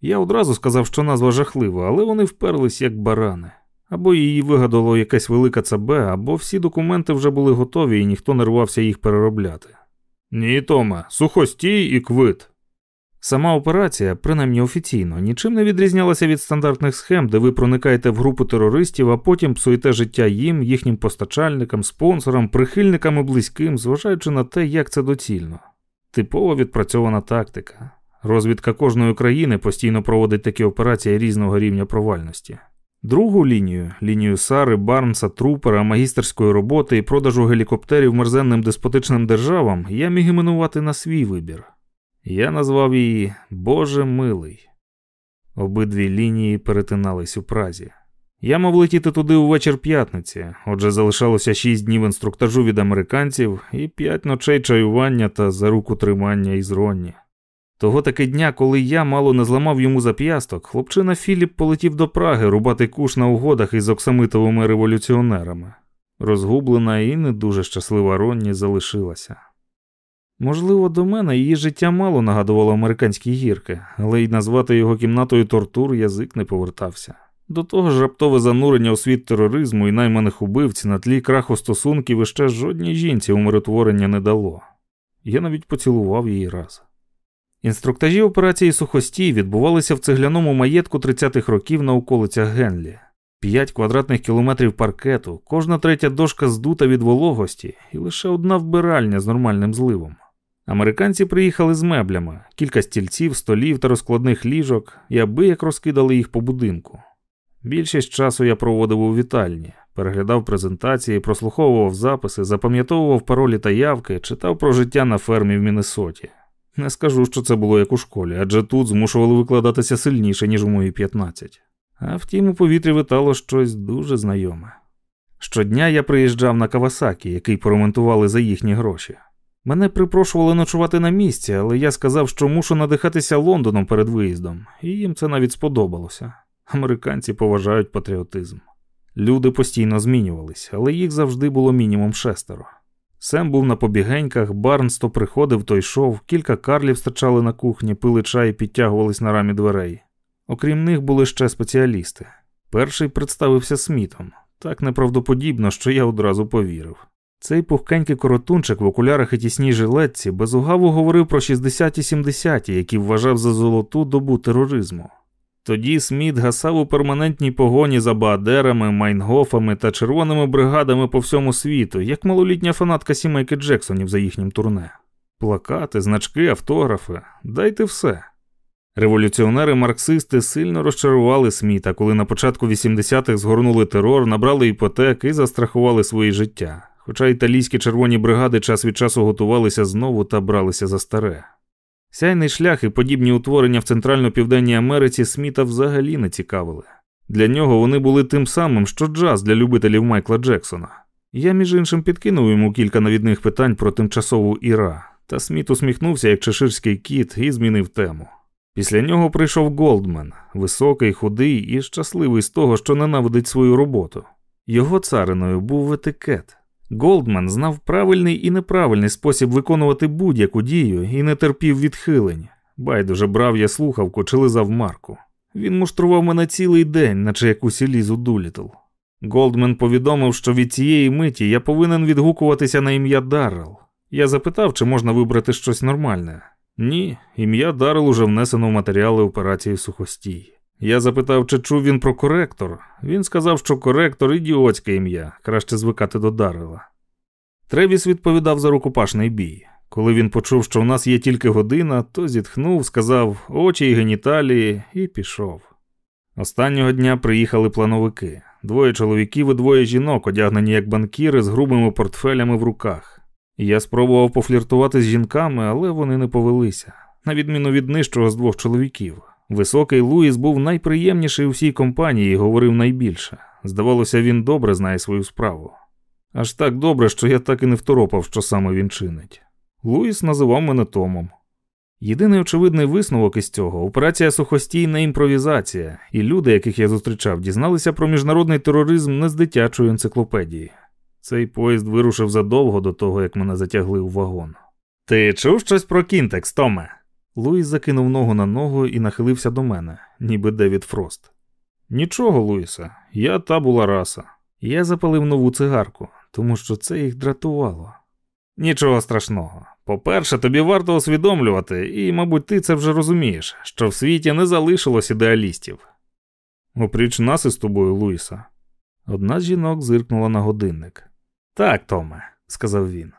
Я одразу сказав, що назва жахлива, але вони вперлись як барани. Або її вигадало якесь велике ЦБ, або всі документи вже були готові і ніхто не рвався їх переробляти. Ні, Томе, сухостій і квит. Сама операція, принаймні офіційно, нічим не відрізнялася від стандартних схем, де ви проникаєте в групу терористів, а потім псуєте життя їм, їхнім постачальникам, спонсорам, прихильникам і близьким, зважаючи на те, як це доцільно. Типова відпрацьована тактика. Розвідка кожної країни постійно проводить такі операції різного рівня провальності. Другу лінію, лінію Сари, Барнса, Трупера, магістерської роботи і продажу гелікоптерів мерзенним деспотичним державам я міг іменувати на свій вибір. Я назвав її Боже милий. Обидві лінії перетинались у Празі. Я мав летіти туди увечір п'ятниці, отже, залишалося шість днів інструктажу від американців і п'ять ночей чаювання та за руку тримання із Ронні. Того таки дня, коли я мало не зламав йому зап'ясток, хлопчина Філіп полетів до Праги рубати куш на угодах із оксамитовими революціонерами. Розгублена і не дуже щаслива Ронні залишилася. Можливо, до мене її життя мало нагадувало американські гірки, але й назвати його кімнатою тортур язик не повертався. До того ж, раптове занурення у світ тероризму і найманих убивць на тлі краху стосунків іще жодній жінці умиротворення не дало. Я навіть поцілував її раз. Інструктажі операції сухостій відбувалися в цегляному маєтку 30-х років на околицях Генлі. П'ять квадратних кілометрів паркету, кожна третя дошка здута від вологості і лише одна вбиральня з нормальним зливом. Американці приїхали з меблями, кілька стільців, столів та розкладних ліжок, і аби як розкидали їх по будинку. Більшість часу я проводив у вітальні, переглядав презентації, прослуховував записи, запам'ятовував паролі та явки, читав про життя на фермі в Міннесоті. Не скажу, що це було як у школі, адже тут змушували викладатися сильніше, ніж у мої 15. А втім, у повітрі витало щось дуже знайоме. Щодня я приїжджав на Кавасакі, який поремонтували за їхні гроші. Мене припрошували ночувати на місці, але я сказав, що мушу надихатися Лондоном перед виїздом, і їм це навіть сподобалося. Американці поважають патріотизм. Люди постійно змінювались, але їх завжди було мінімум шестеро. Сем був на побігеньках, Барнс то приходив, то йшов, кілька карлів стачали на кухні, пили чай і підтягувались на рамі дверей. Окрім них були ще спеціалісти. Перший представився Смітом, так неправдоподібно, що я одразу повірив. Цей пухкенький коротунчик в окулярах і тісній жилетці безугаву говорив про 60-70, які вважав за золоту добу тероризму. Тоді Сміт гасав у перманентній погоні за Баадерами, Майнгофами та червоними бригадами по всьому світу, як малолітня фанатка сімейки Джексонів за їхнім турне. Плакати, значки, автографи дайте все. Революціонери-марксисти сильно розчарували Сміта, коли на початку 80-х згорнули терор, набрали іпотек і застрахували свої життя. Хоча італійські червоні бригади час від часу готувалися знову та бралися за старе. Сяйний шлях і подібні утворення в Центрально-Південній Америці Сміта взагалі не цікавили. Для нього вони були тим самим, що джаз для любителів Майкла Джексона. Я, між іншим, підкинув йому кілька навідних питань про тимчасову Іра, та Сміт усміхнувся як чеширський кіт і змінив тему. Після нього прийшов Голдмен, високий, худий і щасливий з того, що ненавидить свою роботу. Його цариною був етикет. Голдман знав правильний і неправильний спосіб виконувати будь-яку дію і не терпів відхилень. Байдуже брав я слухавку чи лизав марку. Він муштрував мене цілий день, наче якусь Елізу Дулітл. Голдмен повідомив, що від цієї миті я повинен відгукуватися на ім'я Даррел. Я запитав, чи можна вибрати щось нормальне. Ні, ім'я Даррел уже внесено в матеріали операції сухостій. Я запитав, чи чув він про коректор. Він сказав, що коректор ідіотське ім'я, краще звикати до Даррела. Тревіс відповідав за рукопашний бій. Коли він почув, що в нас є тільки година, то зітхнув, сказав очі й геніталії і пішов. Останнього дня приїхали плановики двоє чоловіків і двоє жінок, одягнені як банкіри з грубими портфелями в руках. Я спробував пофліртувати з жінками, але вони не повелися, на відміну від нижчого з двох чоловіків. Високий Луїс був найприємніший у всій компанії і говорив найбільше. Здавалося, він добре знає свою справу. Аж так добре, що я так і не второпав, що саме він чинить. Луїс називав мене Томом. Єдиний очевидний висновок із цього операція сухостійна імпровізація, і люди, яких я зустрічав, дізналися про міжнародний тероризм не з дитячої енциклопедії. Цей поїзд вирушив задовго до того, як мене затягли у вагон. Ти чув щось про кінтекс, Томе? Луїс закинув ногу на ногу і нахилився до мене, ніби Девід Фрост. Нічого, Луїса, я та була раса. Я запалив нову цигарку, тому що це їх дратувало. Нічого страшного. По-перше, тобі варто усвідомлювати, і, мабуть, ти це вже розумієш, що в світі не залишилось ідеалістів. Опріч нас із тобою, Луїса. Одна з жінок зиркнула на годинник. Так, Томе, сказав він.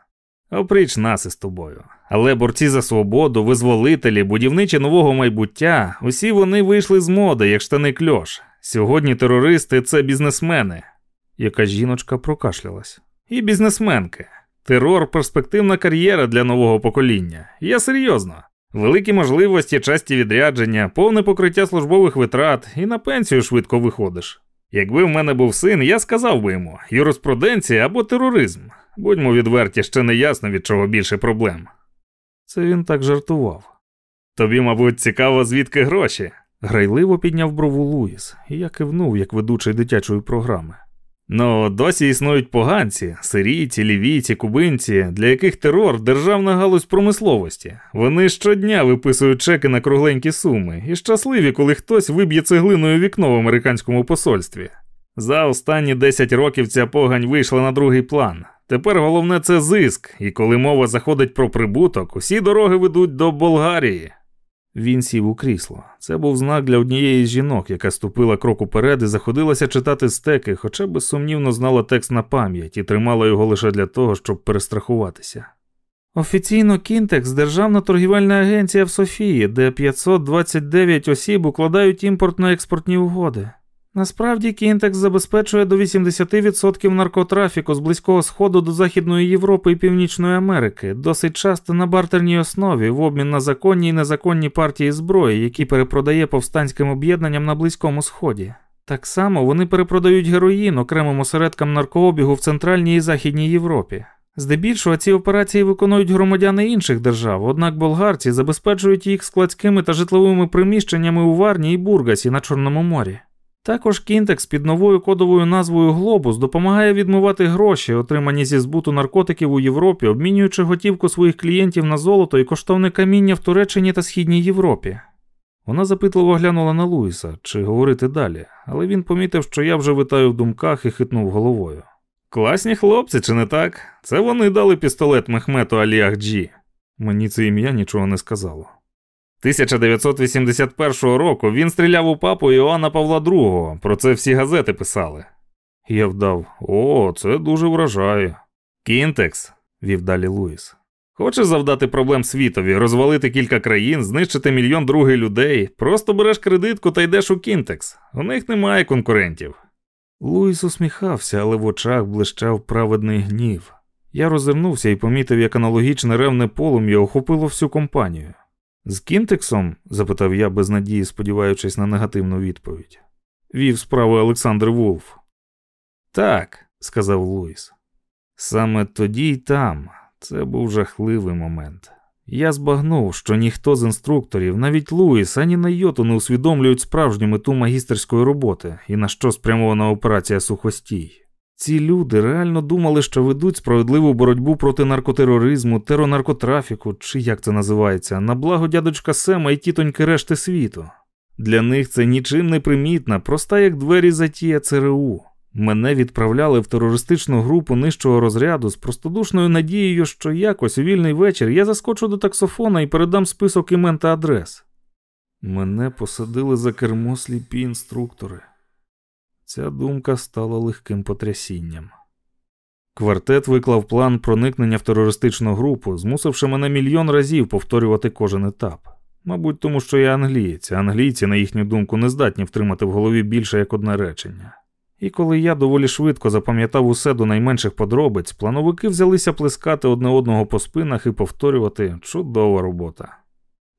Опріч нас із тобою. Але борці за свободу, визволителі, будівничі нового майбуття, усі вони вийшли з моди, як штани кльош. Сьогодні терористи це бізнесмени. Яка жіночка прокашлялась. І бізнесменки. Терор перспективна кар'єра для нового покоління. Я серйозно. Великі можливості, часті відрядження, повне покриття службових витрат і на пенсію швидко виходиш. Якби в мене був син, я сказав би йому юриспруденція або тероризм. Будьмо відверті, ще не ясно від чого більше проблем. Це він так жартував. Тобі, мабуть, цікаво, звідки гроші? Грайливо підняв брову Луїс, і я кивнув, як ведучий дитячої програми. Ну, досі існують поганці, сирійці, лівійці, кубинці, для яких терор державна галузь промисловості. Вони щодня виписують чеки на кругленькі суми і щасливі, коли хтось виб'є цеглиною вікно в американському посольстві. За останні 10 років ця погань вийшла на другий план. Тепер головне це зиск, і коли мова заходить про прибуток, усі дороги ведуть до Болгарії. Він сів у крісло. Це був знак для однієї з жінок, яка ступила крок уперед і заходилася читати стеки, хоча безсумнівно знала текст на пам'ять і тримала його лише для того, щоб перестрахуватися. Офіційно Кінтекс державна торгівельна агенція в Софії, де 529 осіб укладають імпортно-експортні угоди. Насправді Кінтекс забезпечує до 80% наркотрафіку з Близького Сходу до Західної Європи і Північної Америки, досить часто на бартерній основі в обмін на законні і незаконні партії зброї, які перепродає повстанським об'єднанням на Близькому Сході. Так само вони перепродають героїн окремим осередкам наркообігу в Центральній і Західній Європі. Здебільшого ці операції виконують громадяни інших держав, однак болгарці забезпечують їх складськими та житловими приміщеннями у Варні і Бургасі на Чорному морі. Також Кінтекс під новою кодовою назвою Глобус допомагає відмивати гроші, отримані зі збуту наркотиків у Європі, обмінюючи готівку своїх клієнтів на золото і коштовне каміння в Туреччині та Східній Європі. Вона запитливо глянула на Луїса, чи говорити далі, але він помітив, що я вже витаю в думках і хитнув головою. Класні хлопці, чи не так? Це вони дали пістолет Мехмету Аліах Джі. Мені це ім'я нічого не сказало. 1981 року він стріляв у папу Іоанна Павла II, про це всі газети писали. Я вдав, о, це дуже вражає. Кінтекс, вів далі Луїс. Хочеш завдати проблем світові, розвалити кілька країн, знищити мільйон другий людей, просто береш кредитку та йдеш у Кінтекс. У них немає конкурентів. Луїс усміхався, але в очах блищав праведний гнів. Я розвернувся і помітив, як аналогічне ревне полум'я охопило всю компанію. З Кінтексом? запитав я без надії, сподіваючись на негативну відповідь. Вів справу Олександр Вулф. Так, сказав Луїс. Саме тоді й там. Це був жахливий момент. Я збагнув, що ніхто з інструкторів, навіть Луїс, ані на йоту не усвідомлюють справжню мету магістерської роботи і на що спрямована операція сухостій. Ці люди реально думали, що ведуть справедливу боротьбу проти наркотероризму, теронаркотрафіку, чи як це називається, на благо дядочка Сема і тітоньки решти світу. Для них це нічим не примітна, проста як двері затія ЦРУ. Мене відправляли в терористичну групу нижчого розряду з простодушною надією, що якось у вільний вечір я заскочу до таксофона і передам список імен та адрес. Мене посадили за кермо сліпі інструктори. Ця думка стала легким потрясінням. Квартет виклав план проникнення в терористичну групу, змусивши мене мільйон разів повторювати кожен етап. Мабуть, тому що я англієць, а англійці, на їхню думку, не здатні втримати в голові більше як одне речення. І коли я доволі швидко запам'ятав усе до найменших подробиць, плановики взялися плескати одне одного по спинах і повторювати чудова робота.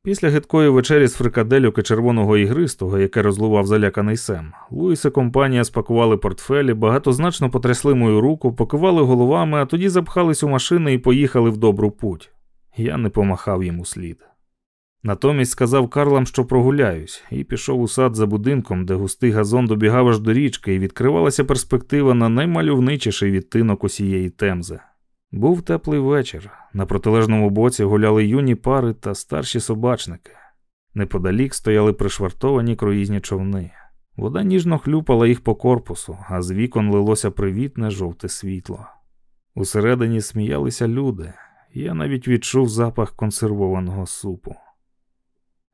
Після гидкої вечері з фрикадельок і червоного ігристого, яке розлував заляканий Сем, Луїс і компанія спакували портфелі, багатозначно потрясли мою руку, покивали головами, а тоді запхались у машини і поїхали в добру путь. Я не помахав йому слід. Натомість сказав Карлам, що прогуляюсь, і пішов у сад за будинком, де густий газон добігав аж до річки, і відкривалася перспектива на наймальовничіший відтинок усієї темзи. Був теплий вечір. На протилежному боці гуляли юні пари та старші собачники. Неподалік стояли пришвартовані круїзні човни. Вода ніжно хлюпала їх по корпусу, а з вікон лилося привітне жовте світло. Усередині сміялися люди, я навіть відчув запах консервованого супу.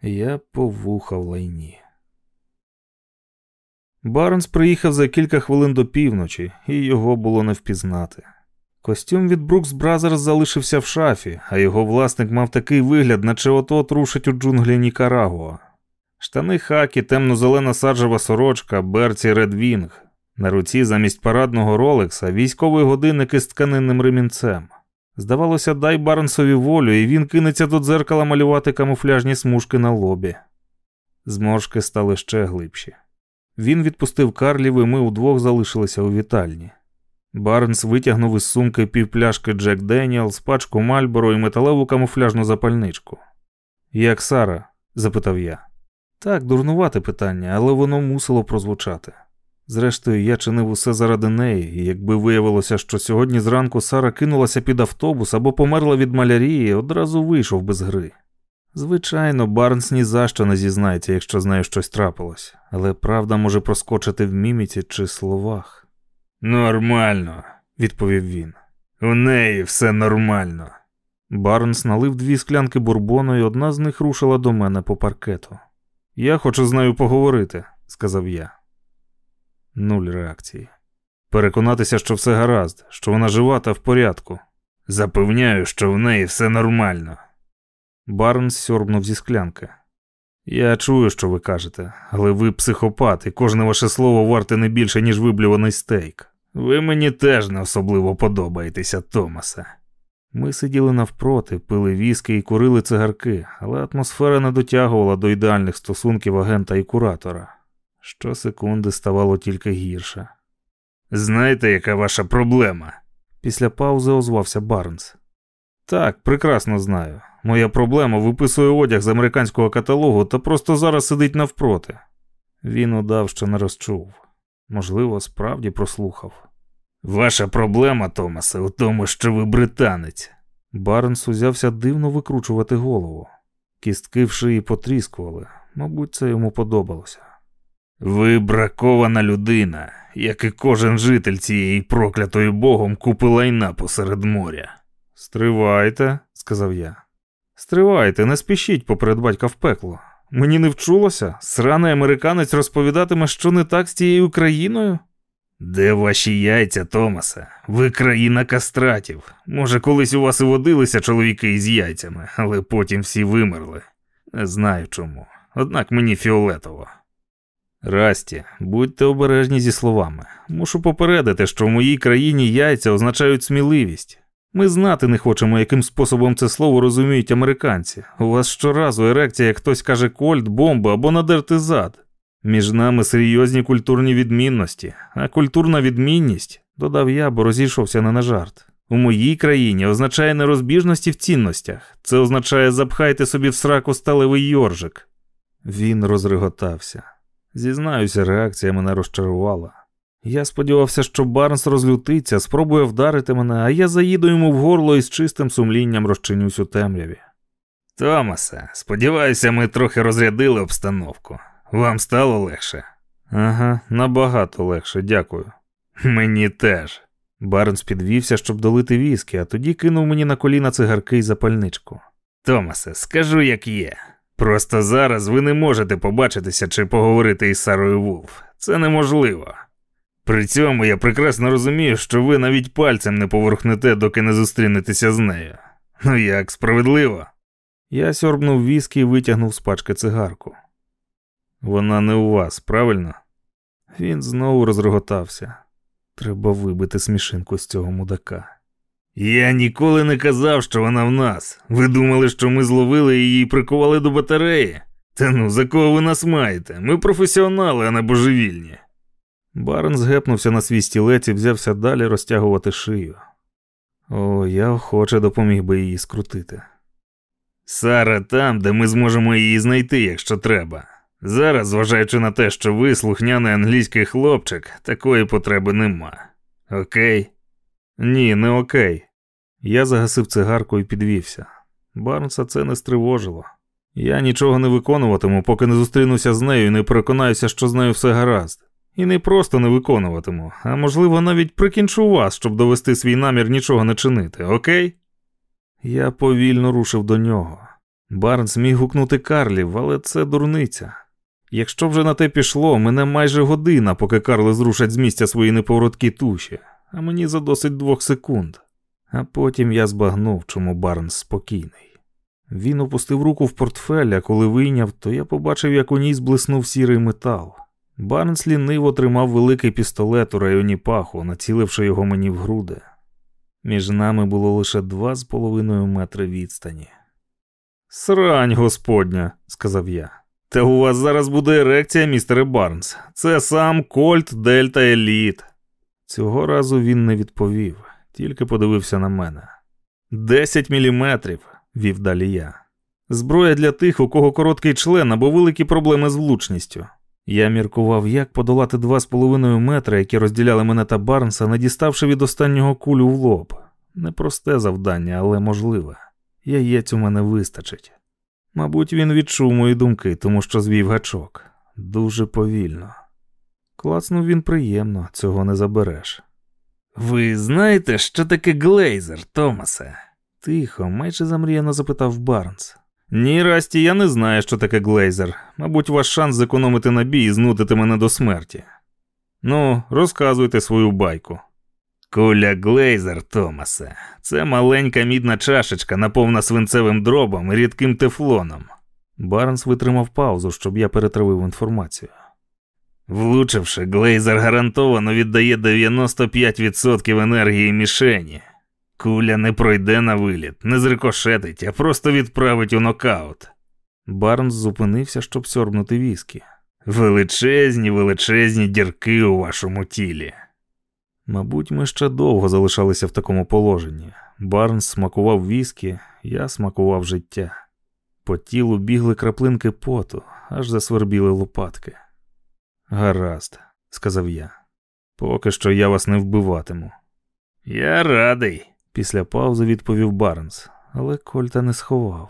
Я повухав лайні. Барнс приїхав за кілька хвилин до півночі, і його було не впізнати. Костюм від Брукс Бразерс залишився в шафі, а його власник мав такий вигляд, наче ото рушить у джунглі Нікарагуа. Штани хакі, темно-зелена саджева сорочка, берці Редвінг. На руці замість парадного ролекса військовий годинник із тканинним ремінцем. Здавалося, дай Барнсові волю, і він кинеться до дзеркала малювати камуфляжні смужки на лобі. Зморшки стали ще глибші. Він відпустив Карлів, і ми удвох залишилися у вітальні. Барнс витягнув із сумки півпляшки Джек Деніелс, пачку Мальборо і металеву камуфляжну запальничку. Як Сара? запитав я. Так, дурнувате питання, але воно мусило прозвучати. Зрештою, я чинив усе заради неї, і якби виявилося, що сьогодні зранку Сара кинулася під автобус або померла від малярії, одразу вийшов без гри. Звичайно, Барнс ні за що не зізнається, якщо з нею щось трапилось, але правда може проскочити в міміці чи словах. Нормально, відповів він. У неї все нормально. Барнс налив дві склянки бурбону, і одна з них рушила до мене по паркету. Я хочу з нею поговорити, сказав я. Нуль реакції. Переконатися, що все гаразд, що вона жива та в порядку. Запевняю, що в неї все нормально. Барнс сьорбнув зі склянки. Я чую, що ви кажете, але ви психопат, і кожне ваше слово варте не більше, ніж виблюваний стейк. Ви мені теж не особливо подобаєтеся, Томасе. Ми сиділи навпроти, пили віски і курили цигарки, але атмосфера не дотягувала до ідеальних стосунків агента і куратора. Щосекунди ставало тільки гірше. Знаєте, яка ваша проблема? Після паузи озвався Барнс. Так, прекрасно знаю. Моя проблема виписує одяг з американського каталогу та просто зараз сидить навпроти. Він удав, що не розчув. Можливо, справді прослухав. Ваша проблема, Томасе, у тому, що ви британець. Барнс узявся дивно викручувати голову. Кістки в шиї потріскували, мабуть, це йому подобалося. Ви бракована людина, як і кожен житель цієї проклятої богом купи лайна посеред моря. Стривайте, сказав я. Стривайте, не спішіть поперед батька в пекло. Мені не вчулося, сраний американець розповідатиме, що не так з цією країною. Де ваші яйця, Томасе? Ви країна кастратів. Може, колись у вас і водилися чоловіки із яйцями, але потім всі вимерли. Не знаю чому. Однак мені фіолетово. Расті, будьте обережні зі словами. Мушу попередити, що в моїй країні яйця означають сміливість. Ми знати не хочемо, яким способом це слово розуміють американці. У вас щоразу ерекція, як хтось каже кольт, бомба або надерти зад. Між нами серйозні культурні відмінності, а культурна відмінність, додав я, бо розійшовся не на жарт. У моїй країні означає нерозбіжності в цінностях. Це означає запхайте собі в сраку сталевий йоржик. Він розреготався. Зізнаюся, реакція мене розчарувала. Я сподівався, що Барнс розлютиться, спробує вдарити мене, а я заїду йому в горло і з чистим сумлінням розчинюсь у темряві. Томасе, сподіваюся, ми трохи розрядили обстановку. Вам стало легше? Ага, набагато легше, дякую. Мені теж. Барнс підвівся, щоб долити віскі, а тоді кинув мені на коліна цигарки і запальничку. Томасе, скажу, як є. Просто зараз ви не можете побачитися чи поговорити із Сарою Вулф. Це неможливо. При цьому я прекрасно розумію, що ви навіть пальцем не поворухнете, доки не зустрінетеся з нею. Ну як справедливо? Я сьорбнув віскі і витягнув з пачки цигарку. Вона не у вас, правильно? Він знову розреготався. Треба вибити смішинку з цього мудака. Я ніколи не казав, що вона в нас. Ви думали, що ми зловили її і прикували до батареї? Та ну, за кого ви нас маєте? Ми професіонали, а не божевільні. Барнс гепнувся на свій стілець і взявся далі розтягувати шию. О, я охоче допоміг би її скрутити. Сара там, де ми зможемо її знайти, якщо треба. Зараз, зважаючи на те, що ви слухняний англійський хлопчик, такої потреби нема. Окей? Ні, не окей. Я загасив цигарку і підвівся. Барнса це не стривожило. Я нічого не виконуватиму, поки не зустрінуся з нею і не переконаюся, що з нею все гаразд. І не просто не виконуватиму, а можливо, навіть прикінчу вас, щоб довести свій намір нічого не чинити, окей? Я повільно рушив до нього. Барнс міг гукнути Карлів, але це дурниця. Якщо вже на те пішло, мене майже година, поки Карли зрушать з місця свої неповороткі туші, а мені за досить двох секунд. А потім я збагнув, чому Барнс спокійний. Він опустив руку в портфель, а коли вийняв, то я побачив, як у ній зблиснув сірий метал. Барнс ліниво тримав великий пістолет у районі паху, націливши його мені в груди. Між нами було лише два з половиною метри відстані. Срань, господня, сказав я. Та у вас зараз буде ерекція, містере Барнс. Це сам Кольт Дельта Еліт. Цього разу він не відповів, тільки подивився на мене. Десять міліметрів, вів далі я. Зброя для тих, у кого короткий член або великі проблеми з влучністю. Я міркував, як подолати два з половиною метри, які розділяли мене та Барнса, не діставши від останнього кулю в лоб. Непросте завдання, але можливе. Яєць у мене вистачить. Мабуть, він відчув мої думки, тому що звів гачок. Дуже повільно. Клацнув він приємно, цього не забереш. Ви знаєте, що таке глейзер, Томасе? Тихо, майже замріяно запитав Барнс. Ні, Расті, я не знаю, що таке глейзер. Мабуть, ваш шанс зекономити набій і знудити мене до смерті. Ну, розказуйте свою байку. Куля глейзер, Томасе, це маленька мідна чашечка, наповна свинцевим дробом і рідким тефлоном. Барнс витримав паузу, щоб я перетравив інформацію. Влучивши, глейзер гарантовано віддає 95% енергії мішені. Куля не пройде на виліт, не зрикошетить, а просто відправить у нокаут. Барнс зупинився, щоб сьорбнути віскі. Величезні, величезні дірки у вашому тілі. Мабуть, ми ще довго залишалися в такому положенні. Барнс смакував віскі, я смакував життя. По тілу бігли краплинки поту, аж засвербіли лопатки. Гаразд, сказав я. Поки що я вас не вбиватиму. Я радий, після паузи відповів Барнс, але Кольта не сховав.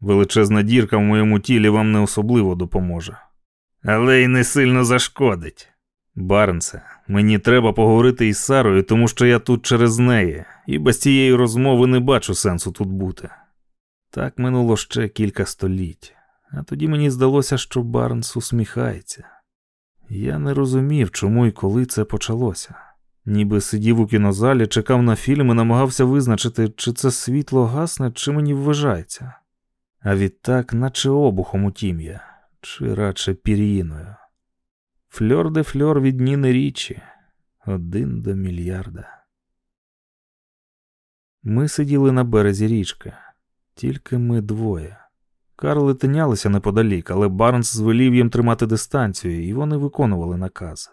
Величезна дірка в моєму тілі вам не особливо допоможе. Але й не сильно зашкодить. Барнсе, мені треба поговорити із Сарою, тому що я тут через неї, і без цієї розмови не бачу сенсу тут бути. Так минуло ще кілька століть, а тоді мені здалося, що Барнс усміхається. Я не розумів, чому і коли це почалося. Ніби сидів у кінозалі, чекав на фільм і намагався визначити, чи це світло гасне, чи мені вважається. А відтак, наче обухом у тім'я, чи радше пір'їною. Фльор де фльор від Ніни річі, один до мільярда. Ми сиділи на березі річки, тільки ми двоє. Карли тинялися неподалік, але Барнс звелів їм тримати дистанцію, і вони виконували наказ.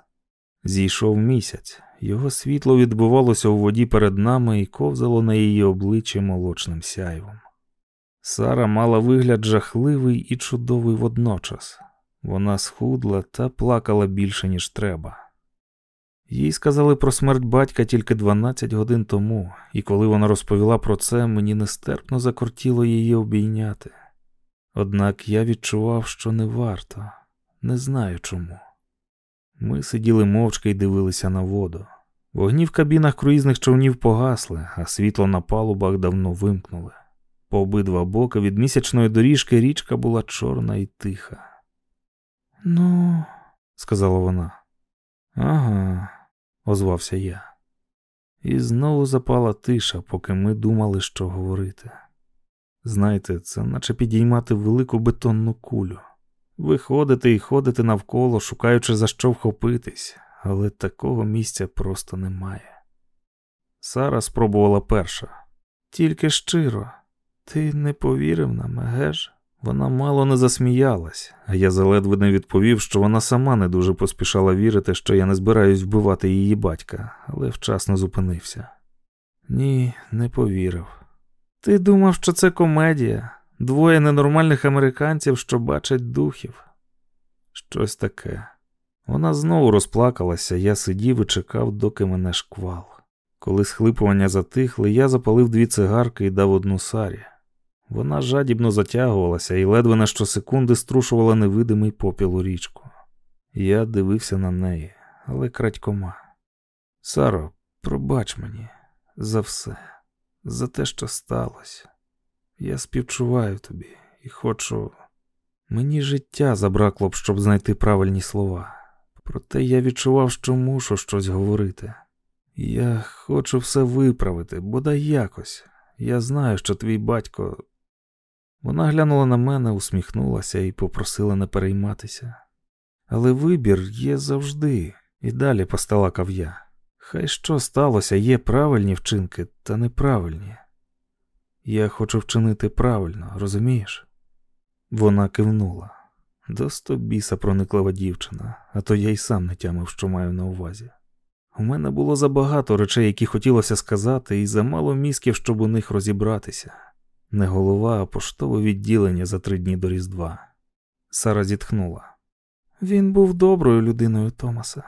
Зійшов місяць, його світло відбивалося у воді перед нами і ковзало на її обличчі молочним сяйвом. Сара мала вигляд жахливий і чудовий водночас. Вона схудла та плакала більше, ніж треба. Їй сказали про смерть батька тільки 12 годин тому, і коли вона розповіла про це, мені нестерпно закортіло її обійняти. Однак я відчував, що не варто, не знаю чому. Ми сиділи мовчки і дивилися на воду. Вогні в кабінах круїзних човнів погасли, а світло на палубах давно вимкнули. По обидва боки від місячної доріжки річка була чорна і тиха. Ну, сказала вона. Ага, озвався я. І знову запала тиша, поки ми думали, що говорити. Знаєте, це наче підіймати велику бетонну кулю. Ви ходите і ходите навколо, шукаючи за що вхопитись, але такого місця просто немає. Сара спробувала перша. Тільки щиро, ти не повірив нам, еге ж? Вона мало не засміялась, а я заледве не відповів, що вона сама не дуже поспішала вірити, що я не збираюсь вбивати її батька, але вчасно зупинився. Ні, не повірив. Ти думав, що це комедія, двоє ненормальних американців, що бачать духів. Щось таке. Вона знову розплакалася, я сидів і чекав, доки мене шквал. Коли схлипування затихли, я запалив дві цигарки і дав одну сарі. Вона жадібно затягувалася і ледве на щосекунди струшувала невидимий попіл у річку. Я дивився на неї, але крадькома. Саро, пробач мені за все, за те, що сталося. Я співчуваю тобі і хочу. Мені життя забракло б, щоб знайти правильні слова. Проте я відчував, що мушу щось говорити. Я хочу все виправити, бодай якось. Я знаю, що твій батько. Вона глянула на мене, усміхнулася і попросила не перейматися. Але вибір є завжди, і далі посталакав я. Хай що сталося, є правильні вчинки та неправильні. Я хочу вчинити правильно, розумієш? Вона кивнула. До стобіса прониклива дівчина, а то я й сам не тямив, що маю на увазі. У мене було забагато речей, які хотілося сказати, і замало мізків, щоб у них розібратися. Не голова, а поштове відділення за три дні до Різдва. Сара зітхнула. Він був доброю людиною, Томаса.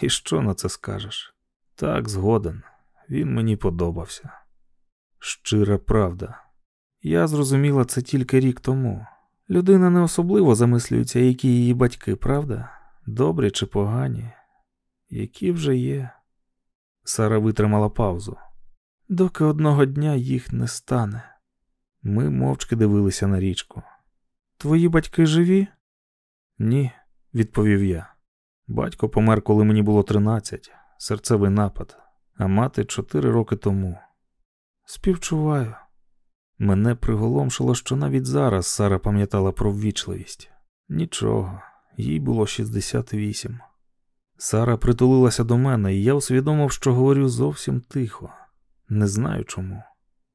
І що на це скажеш? Так, згоден, він мені подобався. Щира правда. Я зрозуміла це тільки рік тому. Людина не особливо замислюється, які її батьки, правда? Добрі чи погані, які вже є. Сара витримала паузу. Доки одного дня їх не стане. Ми мовчки дивилися на річку. Твої батьки живі? Ні, відповів я. Батько помер, коли мені було тринадцять, серцевий напад, а мати чотири роки тому. Співчуваю. Мене приголомшило, що навіть зараз Сара пам'ятала про ввічливість. Нічого, їй було 68. Сара притулилася до мене, і я усвідомив, що говорю зовсім тихо. Не знаю чому.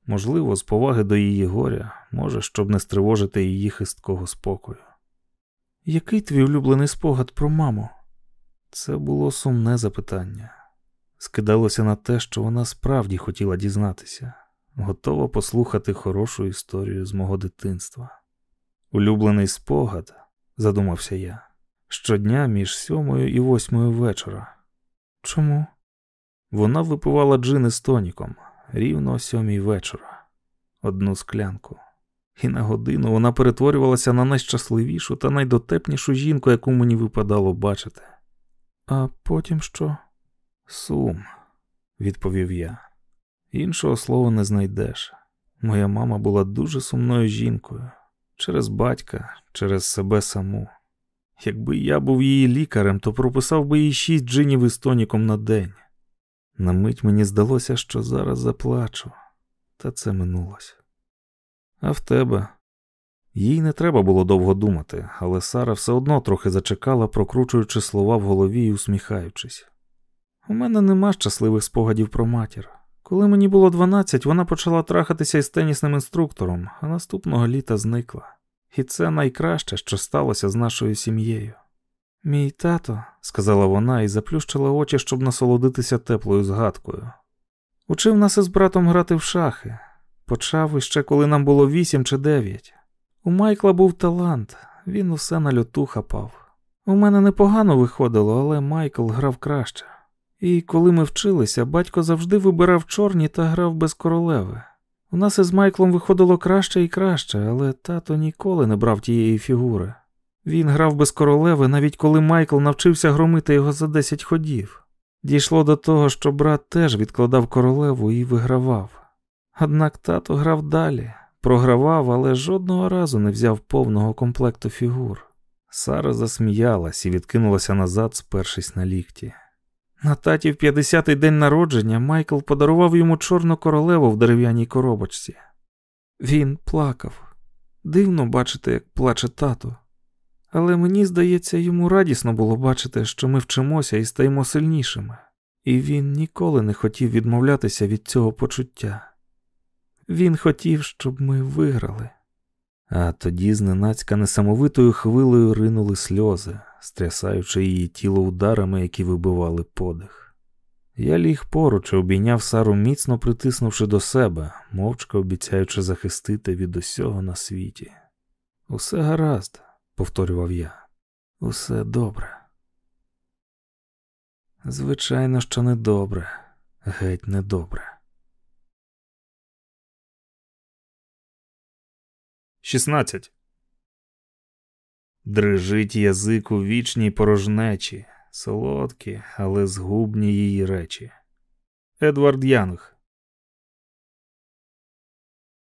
Можливо, з поваги до її горя, може, щоб не стривожити її хисткого спокою. Який твій улюблений спогад про маму? Це було сумне запитання. Скидалося на те, що вона справді хотіла дізнатися, готова послухати хорошу історію з мого дитинства. Улюблений спогад, задумався я. щодня між сьомою і восьмою вечора. Чому? Вона випивала джини з тоніком рівно о сьомій вечора, одну склянку, і на годину вона перетворювалася на найщасливішу та найдотепнішу жінку, яку мені випадало бачити. А потім що? Сум, відповів я. Іншого слова не знайдеш. Моя мама була дуже сумною жінкою через батька, через себе саму. Якби я був її лікарем, то прописав би їй шість джинів із тоніком на день. На мить мені здалося, що зараз заплачу, та це минулось. А в тебе? Їй не треба було довго думати, але Сара все одно трохи зачекала, прокручуючи слова в голові і усміхаючись. У мене нема щасливих спогадів про матір. Коли мені було 12, вона почала трахатися із тенісним інструктором, а наступного літа зникла. І це найкраще, що сталося з нашою сім'єю. Мій тато, сказала вона і заплющила очі, щоб насолодитися теплою згадкою. Учив нас із братом грати в шахи. Почав іще коли нам було вісім чи дев'ять. У Майкла був талант, він усе на льоту хапав. У мене непогано виходило, але Майкл грав краще. І коли ми вчилися, батько завжди вибирав чорні та грав без королеви. У нас із Майклом виходило краще і краще, але тато ніколи не брав тієї фігури. Він грав без королеви, навіть коли Майкл навчився громити його за 10 ходів. Дійшло до того, що брат теж відкладав королеву і вигравав. Однак тато грав далі, програвав, але жодного разу не взяв повного комплекту фігур. Сара засміялась і відкинулася назад, спершись на лікті. На татів 50-й день народження Майкл подарував йому чорну королеву в дерев'яній коробочці. Він плакав. Дивно бачити, як плаче тато. Але мені здається, йому радісно було бачити, що ми вчимося і стаємо сильнішими, і він ніколи не хотів відмовлятися від цього почуття. Він хотів, щоб ми виграли. А тоді зненацька несамовитою хвилею ринули сльози, стрясаючи її тіло ударами, які вибивали подих. Я ліг поруч і обійняв Сару, міцно притиснувши до себе, мовчки обіцяючи захистити від усього на світі. Усе гаразд, повторював я, усе добре. Звичайно, що не добре, геть недобре. 16. Дрижить язик у вічній порожнечі, солодкі, але згубні її речі. Едвард Янг.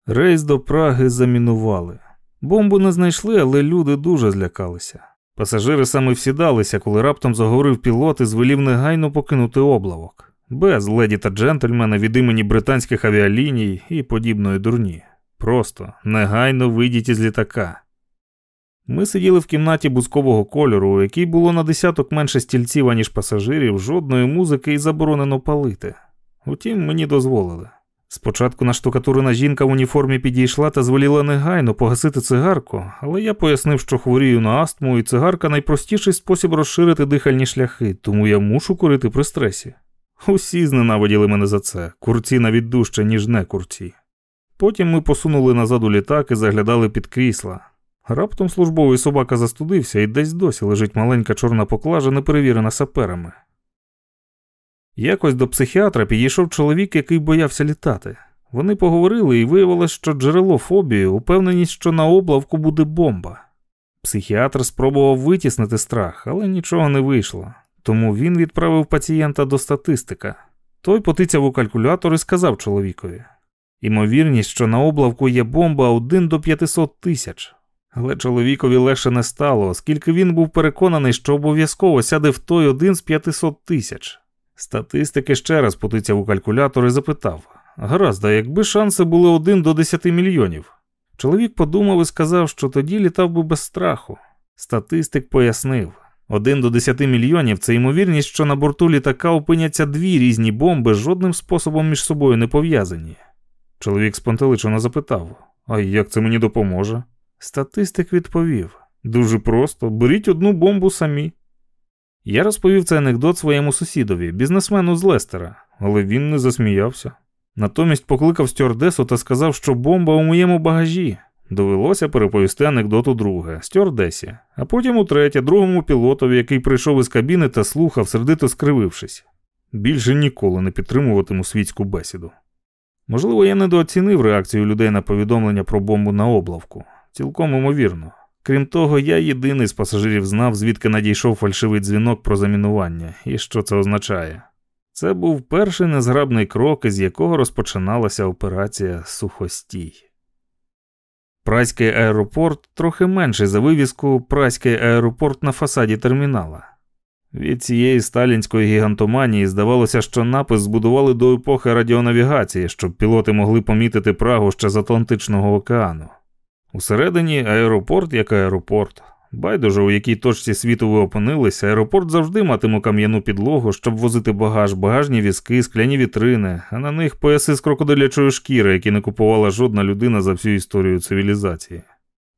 Рейс до Праги замінували. Бомбу не знайшли, але люди дуже злякалися. Пасажири саме всідалися, коли раптом заговорив пілот і звелів негайно покинути облавок. Без леді та джентльмена від імені британських авіаліній і подібної дурні. Просто негайно вийдіть із літака. Ми сиділи в кімнаті бузкового кольору, у якій було на десяток менше стільців, аніж пасажирів, жодної музики і заборонено палити. Утім, мені дозволили. Спочатку наштукатурена жінка в уніформі підійшла та звеліла негайно погасити цигарку, але я пояснив, що хворію на астму, і цигарка найпростіший спосіб розширити дихальні шляхи, тому я мушу курити при стресі. Усі зненавиділи мене за це, курці навіть дужче, ніж не курці. Потім ми посунули назад у літак і заглядали під крісла. Раптом службовий собака застудився і десь досі лежить маленька чорна поклажа, неперевірена саперами. Якось до психіатра підійшов чоловік, який боявся літати. Вони поговорили і виявилось, що джерело фобії упевненість, що на облавку буде бомба. Психіатр спробував витіснити страх, але нічого не вийшло, тому він відправив пацієнта до статистика. Той потицяв у калькулятор і сказав чоловікові: Імовірність, що на облавку є бомба 1 до 500 тисяч. Але чоловікові легше не стало, оскільки він був переконаний, що обов'язково сяде в той один з 500 тисяч. Статистики ще раз потицяв у калькулятор і запитав: Гаразд, а якби шанси були 1 до 10 мільйонів? Чоловік подумав і сказав, що тоді літав би без страху. Статистик пояснив: 1 до 10 мільйонів це ймовірність, що на борту літака опиняться дві різні бомби, жодним способом між собою не пов'язані. Чоловік спонтеличено запитав: А як це мені допоможе? Статистик відповів: Дуже просто, беріть одну бомбу самі. Я розповів цей анекдот своєму сусідові, бізнесмену з Лестера, але він не засміявся. Натомість покликав стюардесу та сказав, що бомба у моєму багажі. Довелося переповісти анекдоту друге, стюардесі, а потім утретє, другому пілотові, який прийшов із кабіни та слухав, сердито скривившись. Більше ніколи не підтримуватиму світську бесіду. Можливо, я недооцінив реакцію людей на повідомлення про бомбу на облавку. Цілком імовірно. Крім того, я єдиний з пасажирів знав, звідки надійшов фальшивий дзвінок про замінування і що це означає. Це був перший незграбний крок, із якого розпочиналася операція Сухостій. Праський аеропорт трохи менший за вивіску Праський аеропорт на фасаді термінала. Від цієї сталінської гігантоманії здавалося, що напис збудували до епохи радіонавігації, щоб пілоти могли помітити Прагу ще з Атлантичного океану. Усередині аеропорт як аеропорт. Байдуже, у якій точці світу ви опинилися, аеропорт завжди матиме кам'яну підлогу, щоб возити багаж, багажні візки, скляні вітрини, а на них пояси з крокодилячої шкіри, які не купувала жодна людина за всю історію цивілізації.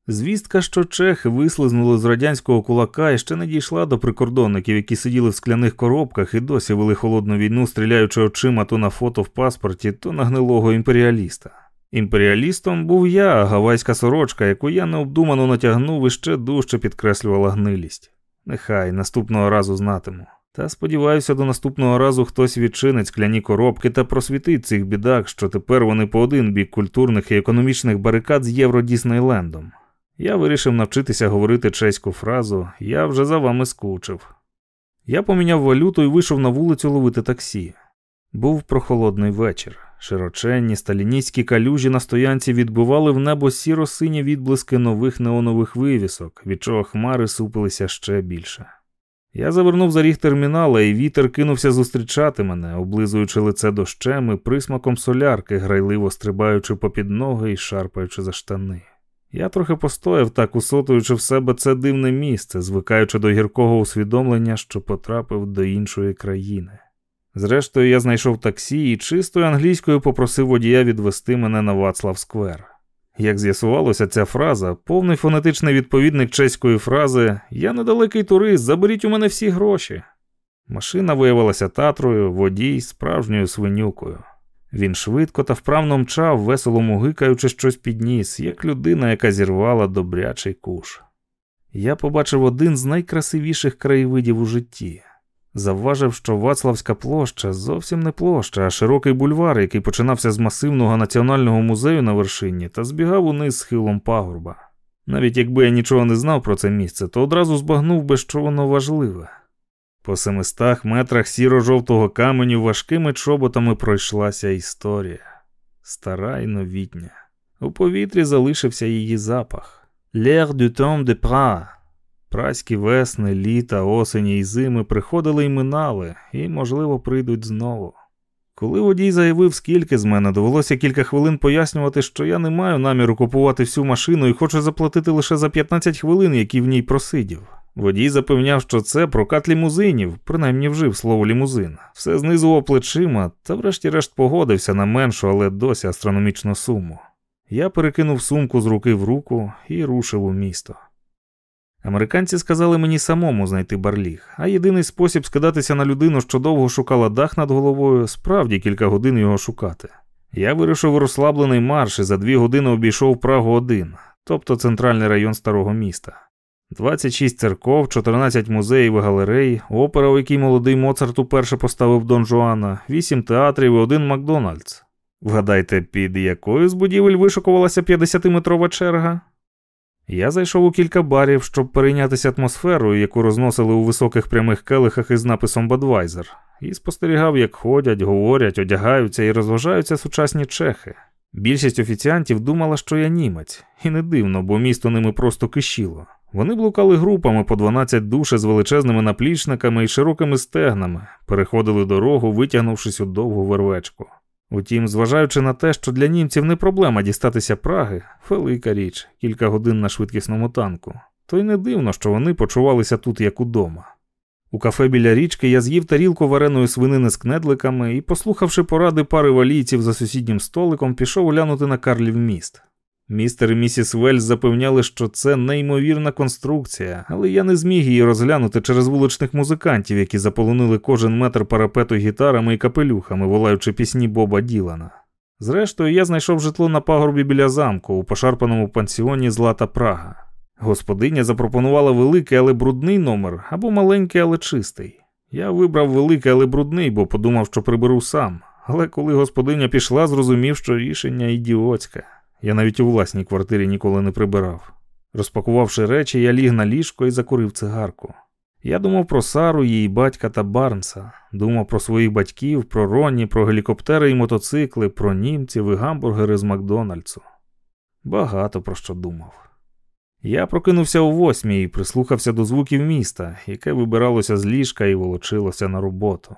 Звістка, що чехи вислизнули з радянського кулака і ще не дійшла до прикордонників, які сиділи в скляних коробках і досі вели холодну війну, стріляючи очима то на фото в паспорті, то на гнилого імперіаліста. Імперіалістом був я, гавайська сорочка, яку я необдумано натягнув і ще дужче підкреслювала гнилість. Нехай наступного разу знатиму. Та сподіваюся, до наступного разу хтось відчинить скляні коробки та просвітить цих бідак, що тепер вони по один бік культурних і економічних барикад з Євро Діснейлендом. Я вирішив навчитися говорити чеську фразу Я вже за вами скучив. Я поміняв валюту і вийшов на вулицю ловити таксі. Був прохолодний вечір. Широченні сталіністські калюжі на стоянці відбивали в небо сіро-сині відблиски нових неонових вивісок, від чого хмари супилися ще більше. Я завернув за ріг термінала, і вітер кинувся зустрічати мене, облизуючи лице дощем і присмаком солярки, грайливо стрибаючи попід ноги і шарпаючи за штани. Я трохи постояв так, усотуючи в себе це дивне місце, звикаючи до гіркого усвідомлення, що потрапив до іншої країни. Зрештою, я знайшов таксі і чистою англійською попросив водія відвести мене на Вацлав Сквер. Як з'ясувалося, ця фраза повний фонетичний відповідник чеської фрази Я недалекий турист, заберіть у мене всі гроші. Машина виявилася татрою, водій справжньою свинюкою. Він швидко та вправно мчав, весело мугикаючи щось підніс, як людина, яка зірвала добрячий куш. Я побачив один з найкрасивіших краєвидів у житті. Завважив, що Вацлавська площа зовсім не площа, а широкий бульвар, який починався з масивного національного музею на вершині та збігав униз схилом пагорба. Навіть якби я нічого не знав про це місце, то одразу збагнув би, що воно важливе. По семистах метрах сіро-жовтого каменю важкими чоботами пройшлася історія, стара і новітня. У повітрі залишився її запах. L'air du temps de Pras. Праські весни, літа, осені і зими приходили і минали, і, можливо, прийдуть знову. Коли водій заявив, скільки з мене, довелося кілька хвилин пояснювати, що я не маю наміру купувати всю машину і хочу заплатити лише за 15 хвилин, які в ній просидів. Водій запевняв, що це прокат лімузинів, принаймні вжив слово лімузин. Все знизував плечима, та врешті-решт погодився на меншу, але досі астрономічну суму. Я перекинув сумку з руки в руку і рушив у місто. Американці сказали мені самому знайти барліг, а єдиний спосіб скидатися на людину, що довго шукала дах над головою, справді кілька годин його шукати. Я вирішив розслаблений марш і за дві години обійшов Прагу один, тобто центральний район старого міста. 26 церков, 14 музеїв і галерей, опера, у якій молодий Моцарт уперше поставив Дон Жуана, 8 театрів і один Макдональдс. Вгадайте, під якою з будівель вишукувалася 50-метрова черга? Я зайшов у кілька барів, щоб перейнятися атмосферою, яку розносили у високих прямих келихах із написом Бадвайзер, і спостерігав, як ходять, говорять, одягаються і розважаються сучасні чехи. Більшість офіціантів думала, що я німець, і не дивно, бо місто ними просто кишіло. Вони блукали групами по 12 душ з величезними наплічниками і широкими стегнами, переходили дорогу, витягнувшись у довгу вервечку. Утім, зважаючи на те, що для німців не проблема дістатися Праги, велика річ, кілька годин на швидкісному танку, то й не дивно, що вони почувалися тут як удома. У кафе біля річки я з'їв тарілку вареної свинини з кнедликами і, послухавши поради пари валійців за сусіднім столиком, пішов глянути на Карлів міст. Містер і місіс Вельс запевняли, що це неймовірна конструкція, але я не зміг її розглянути через вуличних музикантів, які заполонили кожен метр парапету гітарами і капелюхами, волаючи пісні Боба Ділана. Зрештою, я знайшов житло на пагорбі біля замку у пошарпаному пансіоні Злата Прага. Господиня запропонувала великий, але брудний номер або маленький, але чистий. Я вибрав великий, але брудний, бо подумав, що приберу сам. Але коли господиня пішла, зрозумів, що рішення ідіотське. Я навіть у власній квартирі ніколи не прибирав. Розпакувавши речі, я ліг на ліжко і закурив цигарку. Я думав про Сару, її батька та Барнса, думав про своїх батьків, про Ронні, про гелікоптери і мотоцикли, про німців і гамбургери з Макдональдсу. Багато про що думав. Я прокинувся о восьмій і прислухався до звуків міста, яке вибиралося з ліжка і волочилося на роботу.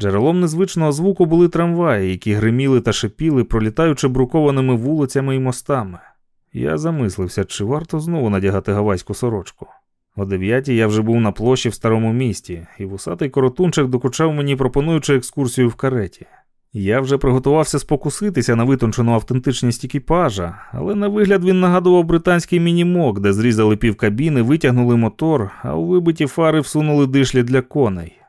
Джерелом незвичного звуку були трамваї, які гриміли та шипіли, пролітаючи брукованими вулицями і мостами. Я замислився, чи варто знову надягати гавайську сорочку. О дев'ятій я вже був на площі в старому місті, і вусатий коротунчик докучав мені, пропонуючи екскурсію в кареті. Я вже приготувався спокуситися на витончену автентичність екіпажа, але на вигляд він нагадував британський мінімок, де зрізали пів кабіни, витягнули мотор, а у вибиті фари всунули дишлі для коней.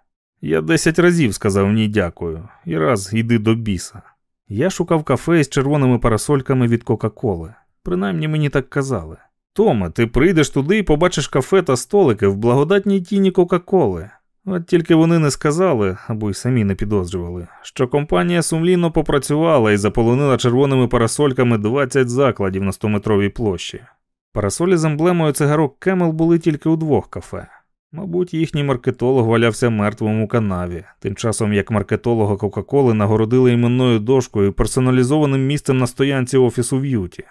Я десять разів сказав ні дякую, і раз іди до біса. Я шукав кафе з червоними парасольками від Кока-Коли. Принаймні мені так казали. Томе, ти прийдеш туди і побачиш кафе та столики в благодатній тіні Кока-Коли. От тільки вони не сказали, або й самі не підозрювали, що компанія сумлінно попрацювала і заполонила червоними парасольками 20 закладів на 100-метровій площі. Парасолі з емблемою цигарок Кемел були тільки у двох кафе. Мабуть, їхній маркетолог валявся мертвим у канаві, тим часом як маркетолога Кока-Коли нагородили іменною дошкою і персоналізованим місцем на стоянці офісу в Юті.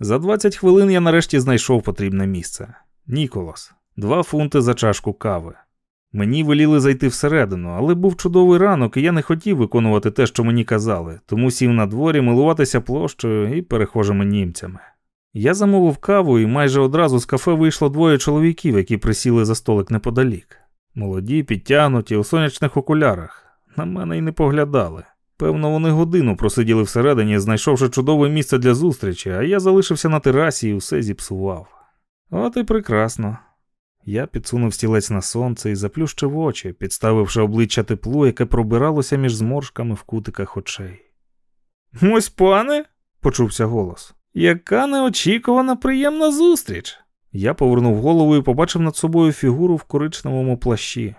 За 20 хвилин я нарешті знайшов потрібне місце. Ніколас, два фунти за чашку кави. Мені веліли зайти всередину, але був чудовий ранок, і я не хотів виконувати те, що мені казали, тому сів на дворі милуватися площею і перехожими німцями. Я замовив каву, і майже одразу з кафе вийшло двоє чоловіків, які присіли за столик неподалік. Молоді, підтягнуті, у сонячних окулярах. На мене й не поглядали. Певно, вони годину просиділи всередині, знайшовши чудове місце для зустрічі, а я залишився на терасі і усе зіпсував. От і прекрасно. Я підсунув стілець на сонце і заплющив очі, підставивши обличчя теплу, яке пробиралося між зморшками в кутиках очей. Ось, пане, почувся голос. Яка неочікувана приємна зустріч. Я повернув голову і побачив над собою фігуру в коричневому плащі.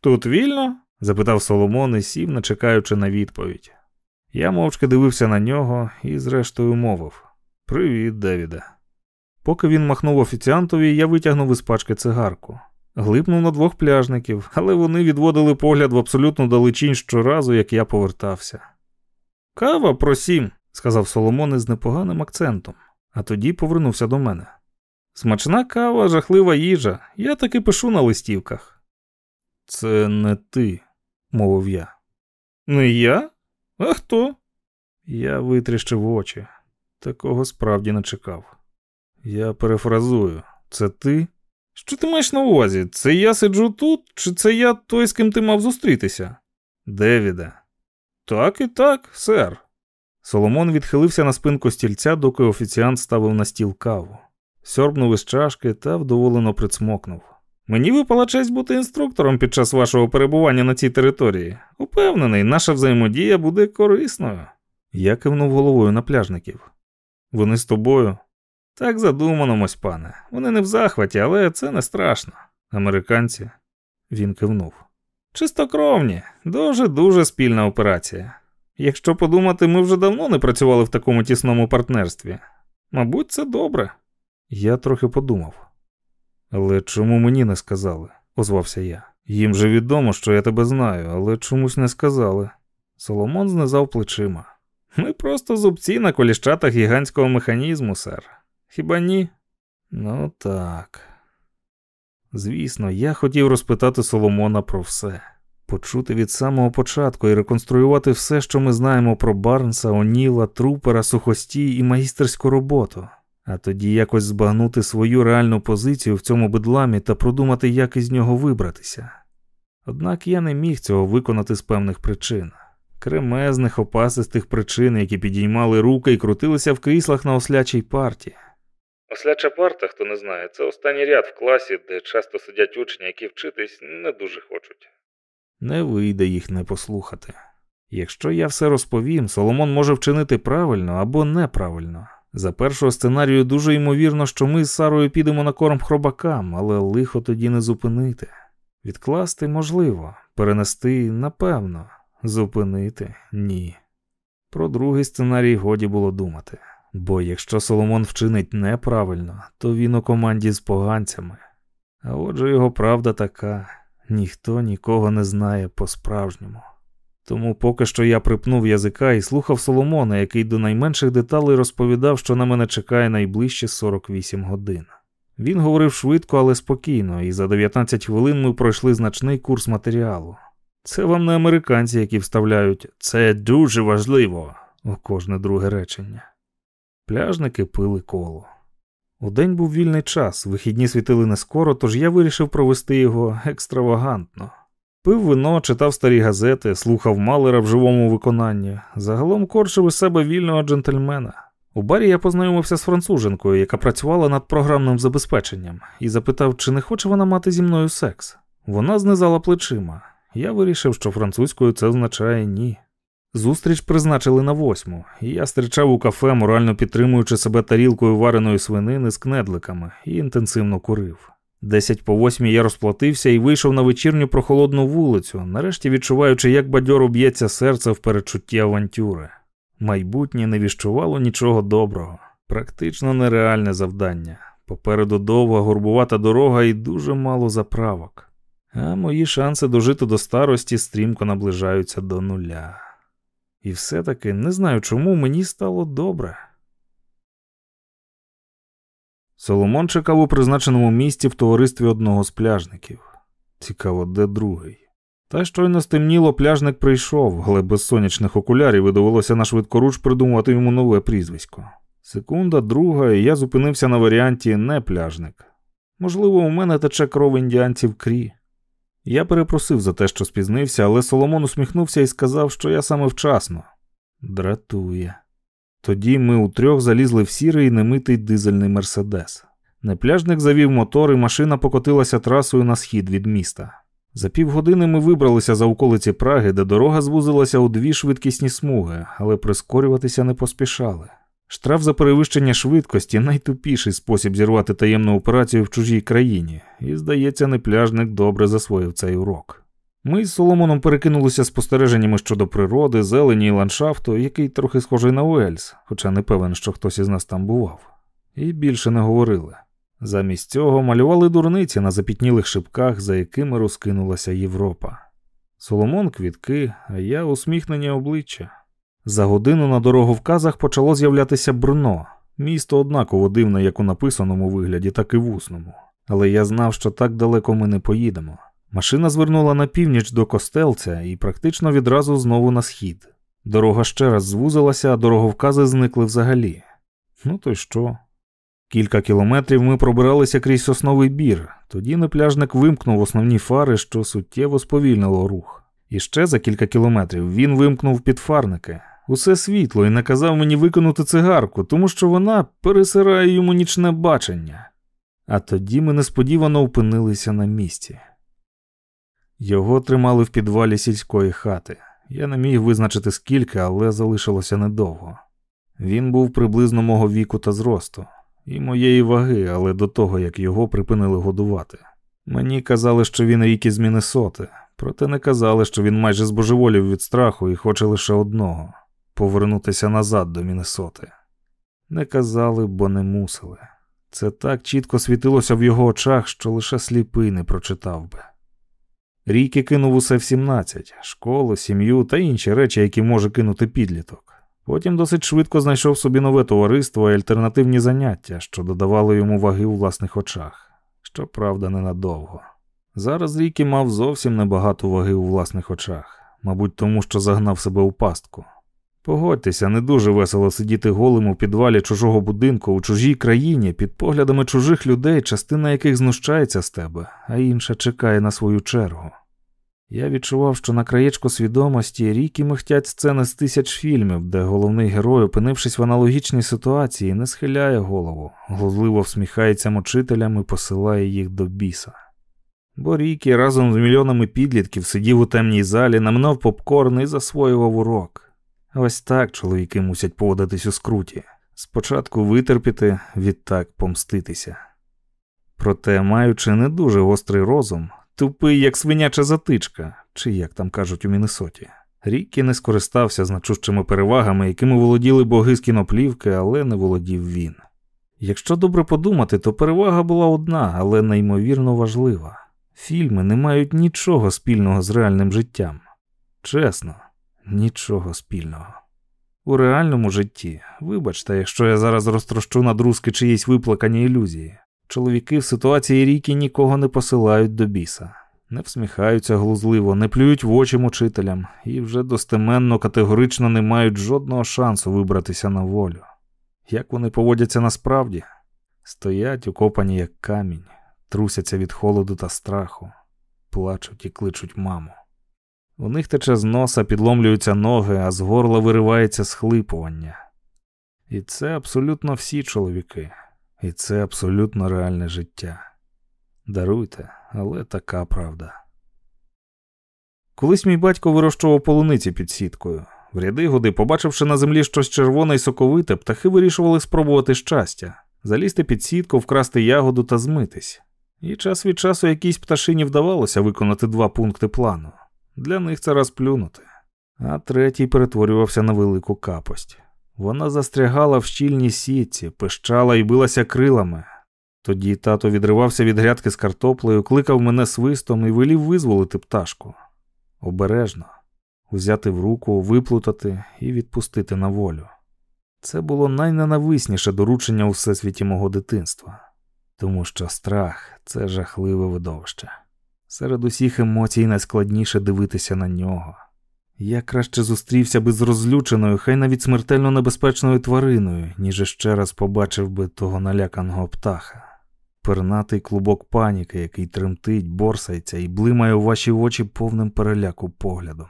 Тут вільно? запитав Соломон і сів, не чекаючи на відповідь. Я мовчки дивився на нього і, зрештою, мовив Привіт, Девіде. Поки він махнув офіціантові, я витягнув із пачки цигарку. Глипнув на двох пляжників, але вони відводили погляд в абсолютну далечінь щоразу, як я повертався. Кава, просім, сказав Соломон із непоганим акцентом, а тоді повернувся до мене. Смачна кава, жахлива їжа. Я таки пишу на листівках. Це не ти, мовив я. Не я? А хто? Я витріщив очі. Такого справді не чекав. Я перефразую, це ти? Що ти маєш на увазі? Це я сиджу тут, чи це я той, з ким ти мав зустрітися? Девіде. Так і так, сер. Соломон відхилився на спинку стільця, доки офіціант ставив на стіл каву. Сьорбнув із чашки та вдоволено прицмокнув. Мені випала честь бути інструктором під час вашого перебування на цій території. Упевнений, наша взаємодія буде корисною. Я кивнув головою на пляжників. Вони з тобою? Так задумано, пане. Вони не в захваті, але це не страшно. Американці. Він кивнув. Чистокровні, дуже дуже спільна операція. Якщо подумати, ми вже давно не працювали в такому тісному партнерстві. Мабуть, це добре. Я трохи подумав. Але чому мені не сказали? озвався я. Їм же відомо, що я тебе знаю, але чомусь не сказали. Соломон знизав плечима. Ми просто зубці на коліщатах гігантського механізму, сер. Хіба ні? Ну так. Звісно, я хотів розпитати Соломона про все, почути від самого початку і реконструювати все, що ми знаємо про Барнса, Оніла, Трупера, Сухостій і магістерську роботу, а тоді якось збагнути свою реальну позицію в цьому бедламі та продумати, як із нього вибратися. Однак я не міг цього виконати з певних причин. Кремезних, опасистих причин, які підіймали руки і крутилися в кріслах на ослячій парті. Осляча парта, хто не знає, це останній ряд в класі, де часто сидять учні, які вчитись не дуже хочуть. Не вийде їх не послухати. Якщо я все розповім, Соломон може вчинити правильно або неправильно. За першого сценарію дуже ймовірно, що ми з Сарою підемо на корм хробакам, але лихо тоді не зупинити. Відкласти можливо, перенести напевно, зупинити ні. Про другий сценарій годі було думати, бо якщо Соломон вчинить неправильно, то він у команді з поганцями. А отже його правда така ніхто нікого не знає по-справжньому. Тому поки що я припнув язика і слухав Соломона, який до найменших деталей розповідав, що на мене чекає найближче 48 годин. Він говорив швидко, але спокійно, і за 19 хвилин ми пройшли значний курс матеріалу. Це вам не американці, які вставляють це дуже важливо у кожне друге речення. Пляжники пили коло. У день був вільний час, вихідні світили не скоро, тож я вирішив провести його екстравагантно. Пив вино, читав старі газети, слухав малера в живому виконанні. Загалом корчив із себе вільного джентльмена. У барі я познайомився з француженкою, яка працювала над програмним забезпеченням, і запитав, чи не хоче вона мати зі мною секс. Вона знизала плечима. Я вирішив, що французькою це означає ні. Зустріч призначили на восьму, і я стрічав у кафе, морально підтримуючи себе тарілкою вареної свинини з кнедликами, і інтенсивно курив. Десять по восьмій я розплатився і вийшов на вечірню прохолодну вулицю, нарешті відчуваючи, як бадьоро б'ється серце в передчутті авантюри. Майбутнє не віщувало нічого доброго, практично нереальне завдання. Попереду довга горбувата дорога і дуже мало заправок. А мої шанси дожити до старості стрімко наближаються до нуля. І все-таки не знаю, чому мені стало добре. Соломон чекав у призначеному місці в товаристві одного з пляжників. Цікаво, де другий. Та щойно стемніло, пляжник прийшов, але без сонячних окулярів і довелося на швидкоруч придумати йому нове прізвисько. Секунда, друга, і я зупинився на варіанті не пляжник. Можливо, у мене тече кров індіанців крі. Я перепросив за те, що спізнився, але Соломон усміхнувся і сказав, що я саме вчасно. Дратує. Тоді ми утрьох залізли в сірий немитий дизельний мерседес. Непляжник завів мотор, і машина покотилася трасою на схід від міста. За півгодини ми вибралися за околиці Праги, де дорога звузилася у дві швидкісні смуги, але прискорюватися не поспішали. Штраф за перевищення швидкості найтупіший спосіб зірвати таємну операцію в чужій країні, і, здається, непляжник добре засвоїв цей урок. Ми з Соломоном перекинулися спостереженнями щодо природи, зелені і ландшафту, який трохи схожий на Уельс, хоча не певен, що хтось із нас там бував, і більше не говорили. Замість цього малювали дурниці на запітнілих шибках, за якими розкинулася Європа. Соломон квітки, а я усміхнені обличчя. За годину на дороговказах почало з'являтися Брно, місто однаково дивне як у написаному вигляді, так і в усному. Але я знав, що так далеко ми не поїдемо. Машина звернула на північ до костелця і практично відразу знову на схід. Дорога ще раз звузилася, а дороговкази зникли взагалі. Ну то й що? Кілька кілометрів ми пробиралися крізь сосновий бір, тоді непляжник вимкнув основні фари, що суттєво сповільнило рух. І ще за кілька кілометрів він вимкнув підфарники. Усе світло і наказав мені виконати цигарку, тому що вона пересирає йому нічне бачення. А тоді ми несподівано опинилися на місці. Його тримали в підвалі сільської хати. Я не міг визначити скільки, але залишилося недовго. Він був приблизно мого віку та зросту, і моєї ваги, але до того, як його припинили годувати. Мені казали, що він рік із Міннесоти, проте не казали, що він майже збожеволів від страху і хоче лише одного повернутися назад до Міннесоти. Не казали, бо не мусили. Це так чітко світилося в його очах, що лише сліпий не прочитав би. Ріки кинув усе в 17, школу, сім'ю та інші речі, які може кинути підліток. Потім досить швидко знайшов собі нове товариство і альтернативні заняття, що додавали йому ваги у власних очах. Щоправда, ненадовго. Зараз Рікі мав зовсім небагато ваги у власних очах, мабуть, тому що загнав себе у пастку. Погодьтеся, не дуже весело сидіти голим у підвалі чужого будинку у чужій країні під поглядами чужих людей, частина яких знущається з тебе, а інша чекає на свою чергу. Я відчував, що на краєчку свідомості ріки михтять сцени з тисяч фільмів, де головний герой, опинившись в аналогічній ситуації, не схиляє голову, глузливо всміхається мучителям і посилає їх до біса. Бо Рікі разом з мільйонами підлітків сидів у темній залі, наминав попкорн і засвоював урок. Ось так чоловіки мусять поводитись у скруті. Спочатку витерпіти, відтак помститися. Проте, маючи не дуже гострий розум, тупий, як свиняча затичка, чи як там кажуть у Міннесоті, Рікі не скористався значущими перевагами, якими володіли боги з кіноплівки, але не володів він. Якщо добре подумати, то перевага була одна, але неймовірно важлива. Фільми не мають нічого спільного з реальним життям. Чесно, нічого спільного. У реальному житті, вибачте, якщо я зараз розтрощу на друзки чиїсь виплакані ілюзії, чоловіки в ситуації ріки нікого не посилають до біса, не всміхаються глузливо, не плюють в очі мучителям і вже достеменно категорично не мають жодного шансу вибратися на волю. Як вони поводяться насправді? Стоять, укопані як камінь, трусяться від холоду та страху, плачуть і кличуть маму. У них тече з носа, підломлюються ноги, а з горла виривається схлипування. І це абсолютно всі чоловіки, і це абсолютно реальне життя. Даруйте, але така правда. Колись мій батько вирощував полуниці під сіткою. В ряди годи, побачивши на землі щось червоне й соковите, птахи вирішували спробувати щастя, залізти під сітку, вкрасти ягоду та змитись. І час від часу якійсь пташині вдавалося виконати два пункти плану. Для них це розплюнути. А третій перетворювався на велику капость. Вона застрягала в щільній сітці, пищала і билася крилами. Тоді тато відривався від грядки з картоплею, кликав мене свистом і велів визволити пташку. Обережно, взяти в руку, виплутати і відпустити на волю. Це було найненависніше доручення у всесвіті мого дитинства, тому що страх це жахливе видовище. Серед усіх емоцій найскладніше дивитися на нього. Я краще зустрівся би з розлюченою, хай навіть смертельно небезпечною твариною, ніж ще раз побачив би того наляканого птаха. Пернатий клубок паніки, який тремтить, борсається і блимає у ваші очі повним переляку поглядом.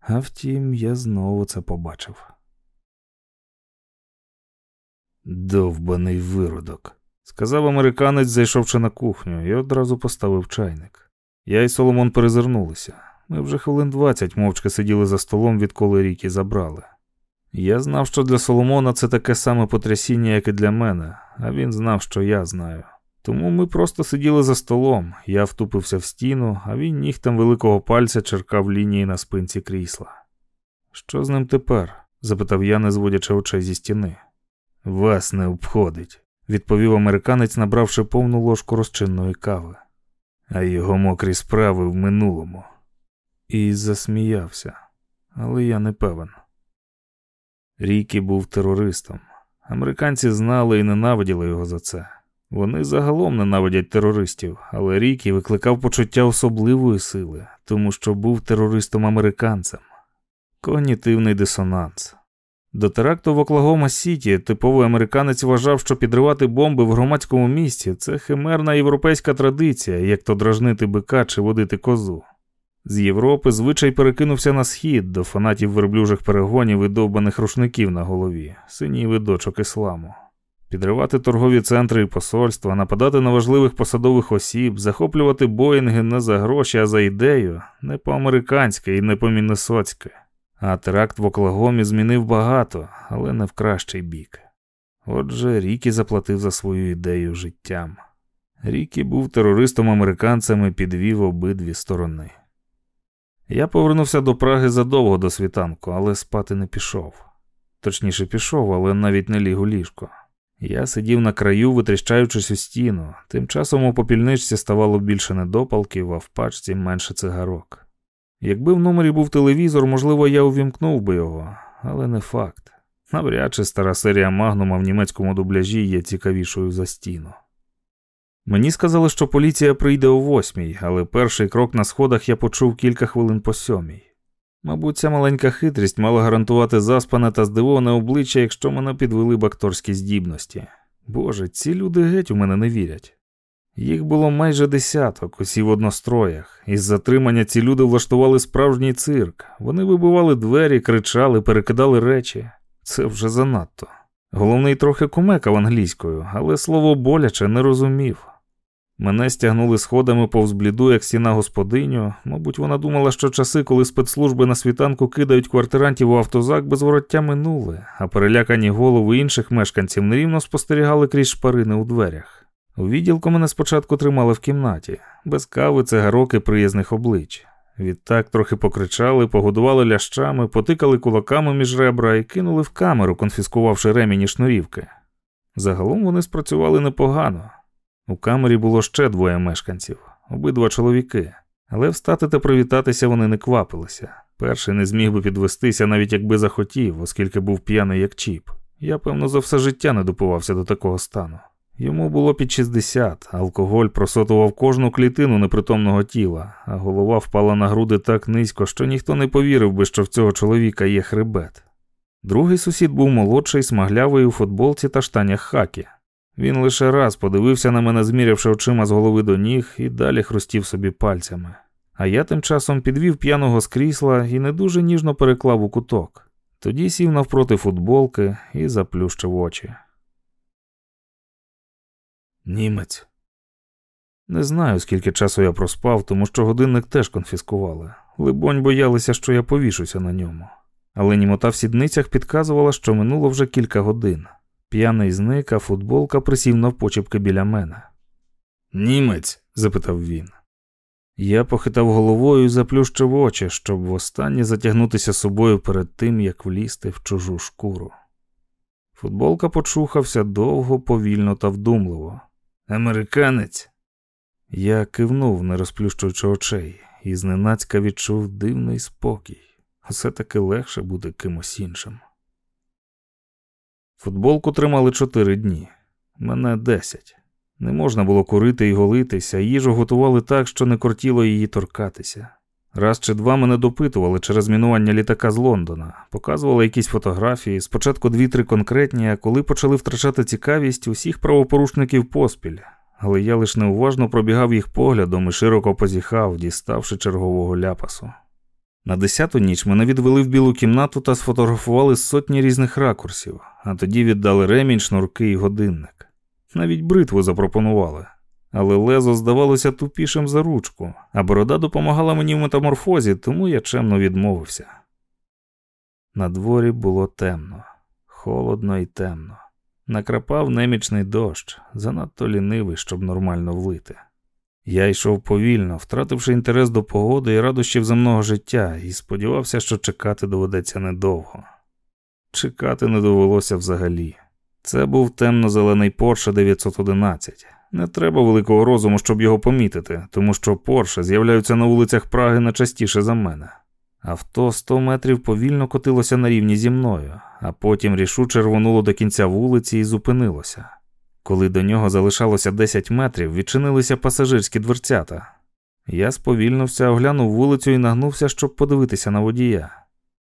А втім, я знову це побачив. Довбаний виродок, сказав американець, зайшовши на кухню, і одразу поставив чайник. Я і Соломон перезирнулися. Ми вже хвилин двадцять мовчки сиділи за столом, відколи ріки забрали. Я знав, що для Соломона це таке саме потрясіння, як і для мене, а він знав, що я знаю. Тому ми просто сиділи за столом, я втупився в стіну, а він нігтем великого пальця черкав лінії на спинці крісла. Що з ним тепер? запитав я, не зводячи очей зі стіни. Вас не обходить, відповів американець, набравши повну ложку розчинної кави, а його мокрі справи в минулому. І засміявся, але я не певен. Рікі був терористом. Американці знали і ненавиділи його за це. Вони загалом ненавидять терористів, але Рікі викликав почуття особливої сили, тому що був терористом-американцем. Когнітивний дисонанс. До теракту в Оклагома Сіті типовий американець вважав, що підривати бомби в громадському місці це химерна європейська традиція, як то дражнити бика чи водити козу. З Європи звичай перекинувся на схід до фанатів верблюжих перегонів і довбаних рушників на голові, синій видочок ісламу. Підривати торгові центри і посольства, нападати на важливих посадових осіб, захоплювати боїнги не за гроші, а за ідею, не по-американськи і не по-міннесоцьки. А теракт в Оклагомі змінив багато, але не в кращий бік. Отже, Рікі заплатив за свою ідею життям. Рікі був терористом американцем і підвів обидві сторони. Я повернувся до Праги задовго до світанку, але спати не пішов. Точніше, пішов, але навіть не ліг у ліжко. Я сидів на краю, витріщаючись у стіну. Тим часом у попільничці ставало більше недопалків, а в пачці менше цигарок. Якби в номері був телевізор, можливо, я увімкнув би його, але не факт. Навряд чи стара серія Магнума в німецькому дубляжі є цікавішою за стіну. Мені сказали, що поліція прийде о восьмій, але перший крок на сходах я почув кілька хвилин по сьомій. Мабуть, ця маленька хитрість мала гарантувати заспане та здивоване обличчя, якщо мене підвели б акторські здібності. Боже, ці люди геть у мене не вірять. Їх було майже десяток, усі в одностроях. Із затримання ці люди влаштували справжній цирк. Вони вибивали двері, кричали, перекидали речі. Це вже занадто. Головний трохи кумекав англійською, але слово боляче не розумів. Мене стягнули сходами повз бліду, як стіна господиню. Мабуть, вона думала, що часи, коли спецслужби на світанку кидають квартирантів у автозак, без вороття минули, а перелякані голови інших мешканців нерівно спостерігали крізь шпарини у дверях. У відділку мене спочатку тримали в кімнаті, без кави, цигарок і приязних облич. Відтак трохи покричали, погодували лящами, потикали кулаками між ребра і кинули в камеру, конфіскувавши ремінь шнурівки. Загалом вони спрацювали непогано. У камері було ще двоє мешканців, обидва чоловіки, але встати та привітатися вони не квапилися. Перший не зміг би підвестися, навіть якби захотів, оскільки був п'яний як чіп. Я, певно, за все життя не допивався до такого стану. Йому було під 60, алкоголь просотував кожну клітину непритомного тіла, а голова впала на груди так низько, що ніхто не повірив би, що в цього чоловіка є хребет. Другий сусід був молодший, смаглявий у футболці та штанях хакі. Він лише раз подивився на мене, змірявши очима з голови до ніг, і далі хрустів собі пальцями. А я тим часом підвів п'яного з крісла і не дуже ніжно переклав у куток. Тоді сів навпроти футболки і заплющив очі. Німець. Не знаю, скільки часу я проспав, тому що годинник теж конфіскували. Либонь, боялися, що я повішуся на ньому. Але німота в сідницях підказувала, що минуло вже кілька годин. П'яний зник, а футболка присів навпочепки біля мене. Німець? запитав він. Я похитав головою і заплющив очі, щоб востаннє затягнутися собою перед тим, як влізти в чужу шкуру. Футболка почухався довго, повільно та вдумливо. Американець. Я кивнув, не розплющуючи очей, і зненацька відчув дивний спокій. Все таки легше бути кимось іншим. Футболку тримали чотири дні, мене десять. Не можна було курити і голитися, їжу готували так, що не кортіло її торкатися. Раз чи два мене допитували через мінування літака з Лондона, показували якісь фотографії, спочатку дві-три конкретні, а коли почали втрачати цікавість усіх правопорушників поспіль, але я лише неуважно пробігав їх поглядом і широко позіхав, діставши чергового ляпасу. На десяту ніч мене відвели в білу кімнату та сфотографували з сотні різних ракурсів, а тоді віддали ремінь, шнурки і годинник. Навіть бритву запропонували. Але лезо здавалося тупішим за ручку, а борода допомагала мені в метаморфозі, тому я чемно відмовився. На дворі було темно, холодно і темно. Накрапав немічний дощ, занадто лінивий, щоб нормально влити. Я йшов повільно, втративши інтерес до погоди і радощів земного життя, і сподівався, що чекати доведеться недовго. Чекати не довелося взагалі. Це був темно-зелений Porsche 911. Не треба великого розуму, щоб його помітити, тому що Порше з'являються на вулицях Праги не частіше за мене. Авто 100 метрів повільно котилося на рівні зі мною, а потім рішуче рвонуло до кінця вулиці і зупинилося. Коли до нього залишалося 10 метрів, відчинилися пасажирські дверцята. Я сповільнився, оглянув вулицю і нагнувся, щоб подивитися на водія.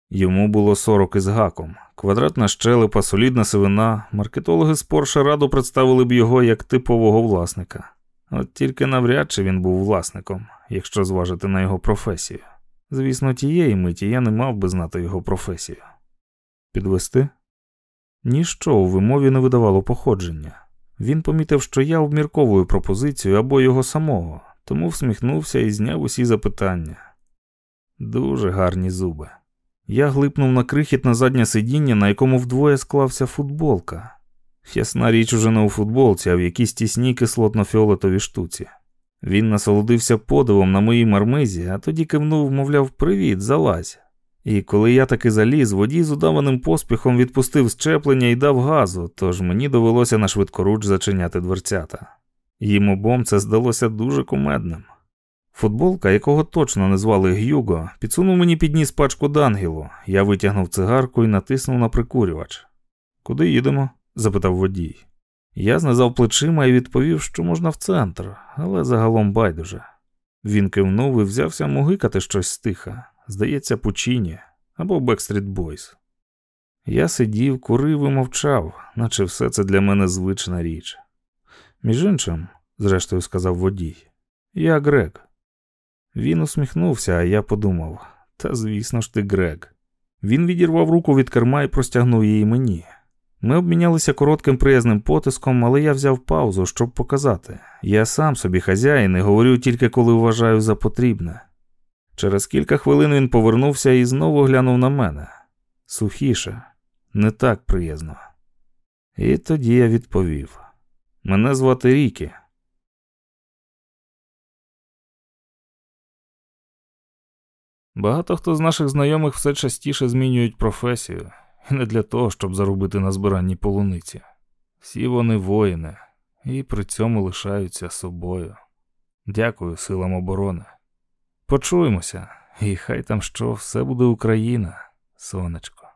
Йому було 40 із гаком, квадратна щелепа, солідна сивина, маркетологи з Порша радо представили б його як типового власника. От тільки навряд чи він був власником, якщо зважити на його професію. Звісно, тієї миті я не мав би знати його професію. Підвести? Ніщо у вимові не видавало походження. Він помітив, що я обмірковую пропозицію або його самого, тому всміхнувся і зняв усі запитання. Дуже гарні зуби. Я глипнув на крихітне заднє сидіння, на якому вдвоє склався футболка. Ясна річ уже не у футболці, а в якійсь тісній кислотно-фіолетовій штуці. Він насолодився подивом на моїй мармизі, а тоді кивнув, мовляв, привіт, залазь. І коли я таки заліз, водій з удаваним поспіхом відпустив щеплення і дав газу, тож мені довелося на швидкоруч зачиняти дверцята. Їм обом це здалося дуже кумедним. Футболка, якого точно не звали Гюго, підсунув мені під ніс пачку дангілу. Я витягнув цигарку і натиснув на прикурювач. Куди їдемо? запитав водій. Я знизав плечима і відповів, що можна в центр, але загалом байдуже. Він кивнув і взявся мугикати щось стиха, здається, Пучіні або Backstreet Boys. Я сидів, курив і мовчав, наче все це для мене звична річ. Між іншим, зрештою сказав водій, я Грег. Він усміхнувся, а я подумав: та звісно ж ти Грег. Він відірвав руку від керма і простягнув її мені. Ми обмінялися коротким приязним потиском, але я взяв паузу, щоб показати. Я сам собі хазяїн і говорю тільки коли вважаю за потрібне. Через кілька хвилин він повернувся і знову глянув на мене сухіше, не так приязно. І тоді я відповів: Мене звати Рікі. Багато хто з наших знайомих все частіше змінюють професію, і не для того, щоб заробити на збиранні полуниці. Всі вони воїни і при цьому лишаються собою. Дякую силам оборони. Почуємося, і хай там що все буде Україна, сонечко.